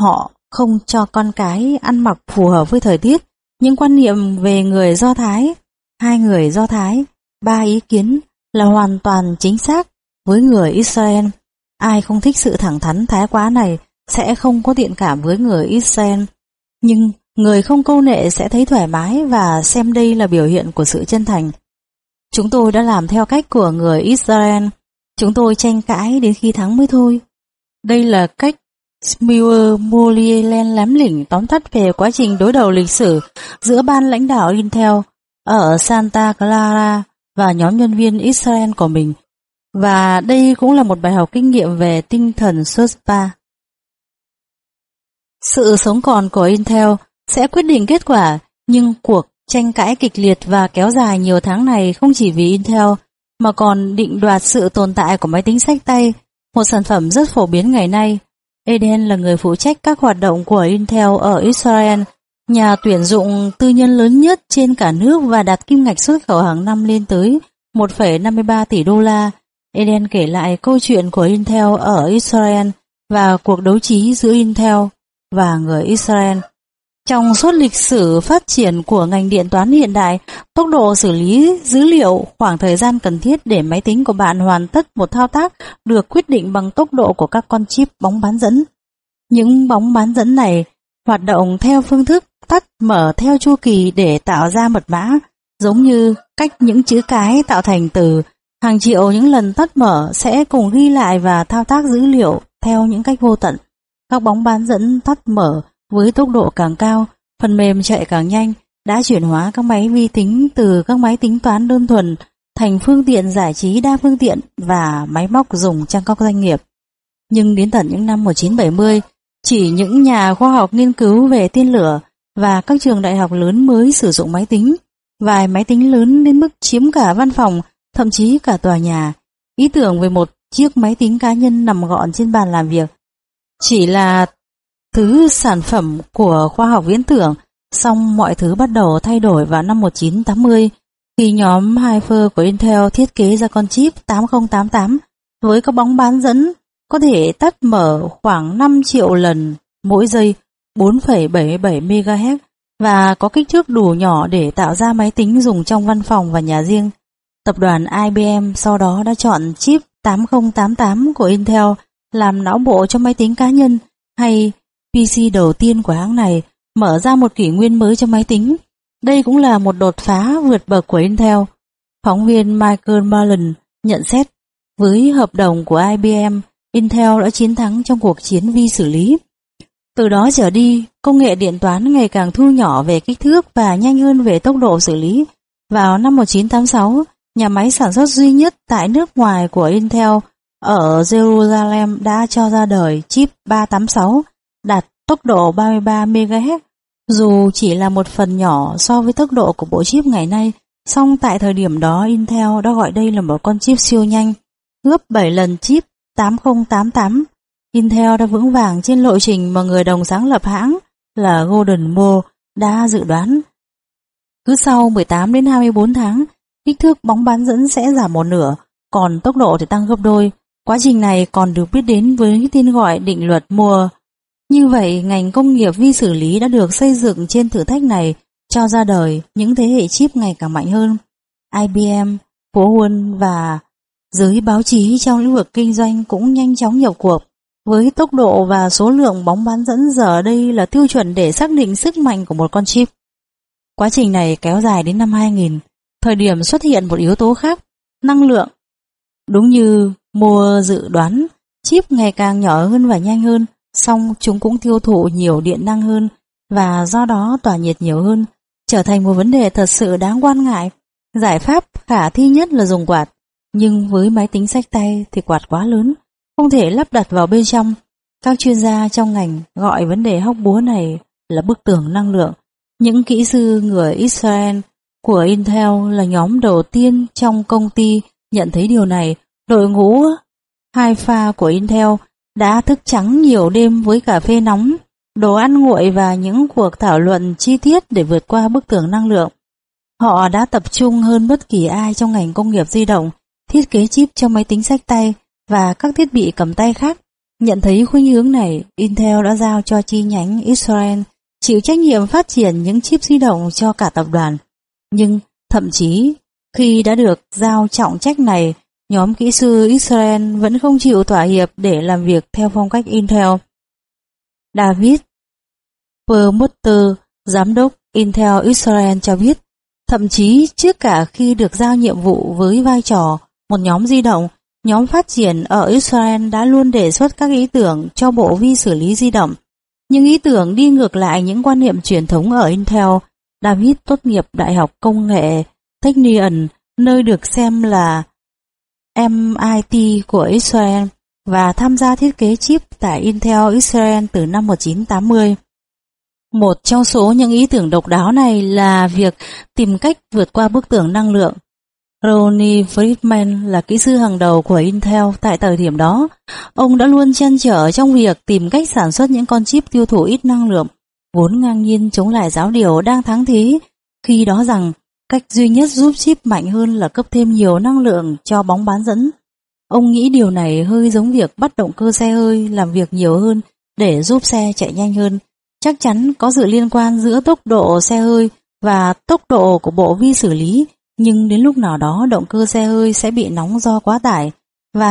họ không cho con cái ăn mặc phù hợp với thời tiết những quan niệm về người Do Thái, hai người Do Thái, ba ý kiến là hoàn toàn chính xác với người Israel. Ai không thích sự thẳng thắn thái quá này sẽ không có thiện cảm với người Israel. Nhưng người không câu nệ sẽ thấy thoải mái và xem đây là biểu hiện của sự chân thành. Chúng tôi đã làm theo cách của người Israel. Chúng tôi tranh cãi đến khi thắng mới thôi. Đây là cách Smuer Mullielen lém lỉnh tóm tắt về quá trình đối đầu lịch sử giữa ban lãnh đạo Intel ở Santa Clara và nhóm nhân viên Israel của mình. Và đây cũng là một bài học kinh nghiệm về tinh thần SOSPA. Sự sống còn của Intel sẽ quyết định kết quả, nhưng cuộc tranh cãi kịch liệt và kéo dài nhiều tháng này không chỉ vì Intel, mà còn định đoạt sự tồn tại của máy tính sách tay, một sản phẩm rất phổ biến ngày nay. Eden là người phụ trách các hoạt động của Intel ở Israel, nhà tuyển dụng tư nhân lớn nhất trên cả nước và đạt kim ngạch xuất khẩu hàng năm lên tới 1,53 tỷ đô la. Eden kể lại câu chuyện của Intel ở Israel và cuộc đấu trí giữa Intel và người Israel. Trong suốt lịch sử phát triển của ngành điện toán hiện đại, tốc độ xử lý dữ liệu, khoảng thời gian cần thiết để máy tính của bạn hoàn tất một thao tác được quyết định bằng tốc độ của các con chip bóng bán dẫn. Những bóng bán dẫn này hoạt động theo phương thức tắt mở theo chu kỳ để tạo ra mật mã, giống như cách những chữ cái tạo thành từ hàng triệu những lần tắt mở sẽ cùng ghi lại và thao tác dữ liệu theo những cách vô tận. Các bóng bán dẫn tắt mở với tốc độ càng cao, phần mềm chạy càng nhanh, đã chuyển hóa các máy vi tính từ các máy tính toán đơn thuần thành phương tiện giải trí đa phương tiện và máy móc dùng trong các doanh nghiệp. Nhưng đến tận những năm 1970, chỉ những nhà khoa học nghiên cứu về tiên lửa và các trường đại học lớn mới sử dụng máy tính. Vài máy tính lớn đến mức chiếm cả văn phòng, thậm chí cả tòa nhà. Ý tưởng về một chiếc máy tính cá nhân nằm gọn trên bàn làm việc chỉ là thứ sản phẩm của khoa học viễn tưởng, song mọi thứ bắt đầu thay đổi vào năm 1980 khi nhóm Hyper của Intel thiết kế ra con chip 8088 với các bóng bán dẫn có thể tắt mở khoảng 5 triệu lần mỗi giây 4,77 MHz và có kích thước đủ nhỏ để tạo ra máy tính dùng trong văn phòng và nhà riêng. Tập đoàn IBM sau đó đã chọn chip 8088 của Intel làm não bộ cho máy tính cá nhân hay PC đầu tiên của hãng này mở ra một kỷ nguyên mới cho máy tính. Đây cũng là một đột phá vượt bậc của Intel. Phóng viên Michael Mullen nhận xét với hợp đồng của IBM, Intel đã chiến thắng trong cuộc chiến vi xử lý. Từ đó trở đi, công nghệ điện toán ngày càng thu nhỏ về kích thước và nhanh hơn về tốc độ xử lý. Vào năm 1986, nhà máy sản xuất duy nhất tại nước ngoài của Intel ở Jerusalem đã cho ra đời chip 386 đạt tốc độ 33 MHz. Dù chỉ là một phần nhỏ so với tốc độ của bộ chip ngày nay, song tại thời điểm đó Intel đã gọi đây là một con chip siêu nhanh, gấp 7 lần chip 8088. Intel đã vững vàng trên lộ trình mà người đồng sáng lập hãng là Golden Moore đã dự đoán. Cứ sau 18 đến 24 tháng, kích thước bóng bán dẫn sẽ giảm một nửa, còn tốc độ thì tăng gấp đôi. Quá trình này còn được biết đến với tên gọi định luật Moore. Như vậy, ngành công nghiệp vi xử lý đã được xây dựng trên thử thách này cho ra đời những thế hệ chip ngày càng mạnh hơn. IBM, Phố Huân và giới báo chí trong lĩnh vực kinh doanh cũng nhanh chóng nhập cuộc. Với tốc độ và số lượng bóng bán dẫn giờ đây là tiêu chuẩn để xác định sức mạnh của một con chip. Quá trình này kéo dài đến năm 2000, thời điểm xuất hiện một yếu tố khác, năng lượng. Đúng như mua dự đoán, chip ngày càng nhỏ hơn và nhanh hơn, song chúng cũng tiêu thụ nhiều điện năng hơn và do đó tỏa nhiệt nhiều hơn, trở thành một vấn đề thật sự đáng quan ngại. Giải pháp khả thi nhất là dùng quạt, nhưng với máy tính sách tay thì quạt quá lớn, không thể lắp đặt vào bên trong. Các chuyên gia trong ngành gọi vấn đề hóc búa này là bức tường năng lượng. Những kỹ sư người Israel của Intel là nhóm đầu tiên trong công ty nhận thấy điều này. Đội ngũ hai pha của Intel đã thức trắng nhiều đêm với cà phê nóng, đồ ăn nguội và những cuộc thảo luận chi tiết để vượt qua bức tường năng lượng. Họ đã tập trung hơn bất kỳ ai trong ngành công nghiệp di động, thiết kế chip cho máy tính sách tay và các thiết bị cầm tay khác. Nhận thấy khuynh hướng này, Intel đã giao cho chi nhánh Israel chịu trách nhiệm phát triển những chip di động cho cả tập đoàn. Nhưng thậm chí khi đã được giao trọng trách này, nhóm kỹ sư Israel vẫn không chịu thỏa hiệp để làm việc theo phong cách Intel. David Permutter, giám đốc Intel Israel cho biết, thậm chí trước cả khi được giao nhiệm vụ với vai trò một nhóm di động, nhóm phát triển ở Israel đã luôn đề xuất các ý tưởng cho bộ vi xử lý di động. Những ý tưởng đi ngược lại những quan niệm truyền thống ở Intel. David tốt nghiệp Đại học Công nghệ Technion, nơi được xem là MIT của Israel và tham gia thiết kế chip tại Intel Israel từ năm 1980. Một trong số những ý tưởng độc đáo này là việc tìm cách vượt qua bức tường năng lượng. Ronnie Friedman là kỹ sư hàng đầu của Intel tại thời điểm đó. Ông đã luôn chăn trở trong việc tìm cách sản xuất những con chip tiêu thụ ít năng lượng, vốn ngang nhiên chống lại giáo điều đang thắng thế, khi đó rằng cách duy nhất giúp chip mạnh hơn là cấp thêm nhiều năng lượng cho bóng bán dẫn. Ông nghĩ điều này hơi giống việc bắt động cơ xe hơi làm việc nhiều hơn để giúp xe chạy nhanh hơn. Chắc chắn có sự liên quan giữa tốc độ xe hơi và tốc độ của bộ vi xử lý, nhưng đến lúc nào đó động cơ xe hơi sẽ bị nóng do quá tải và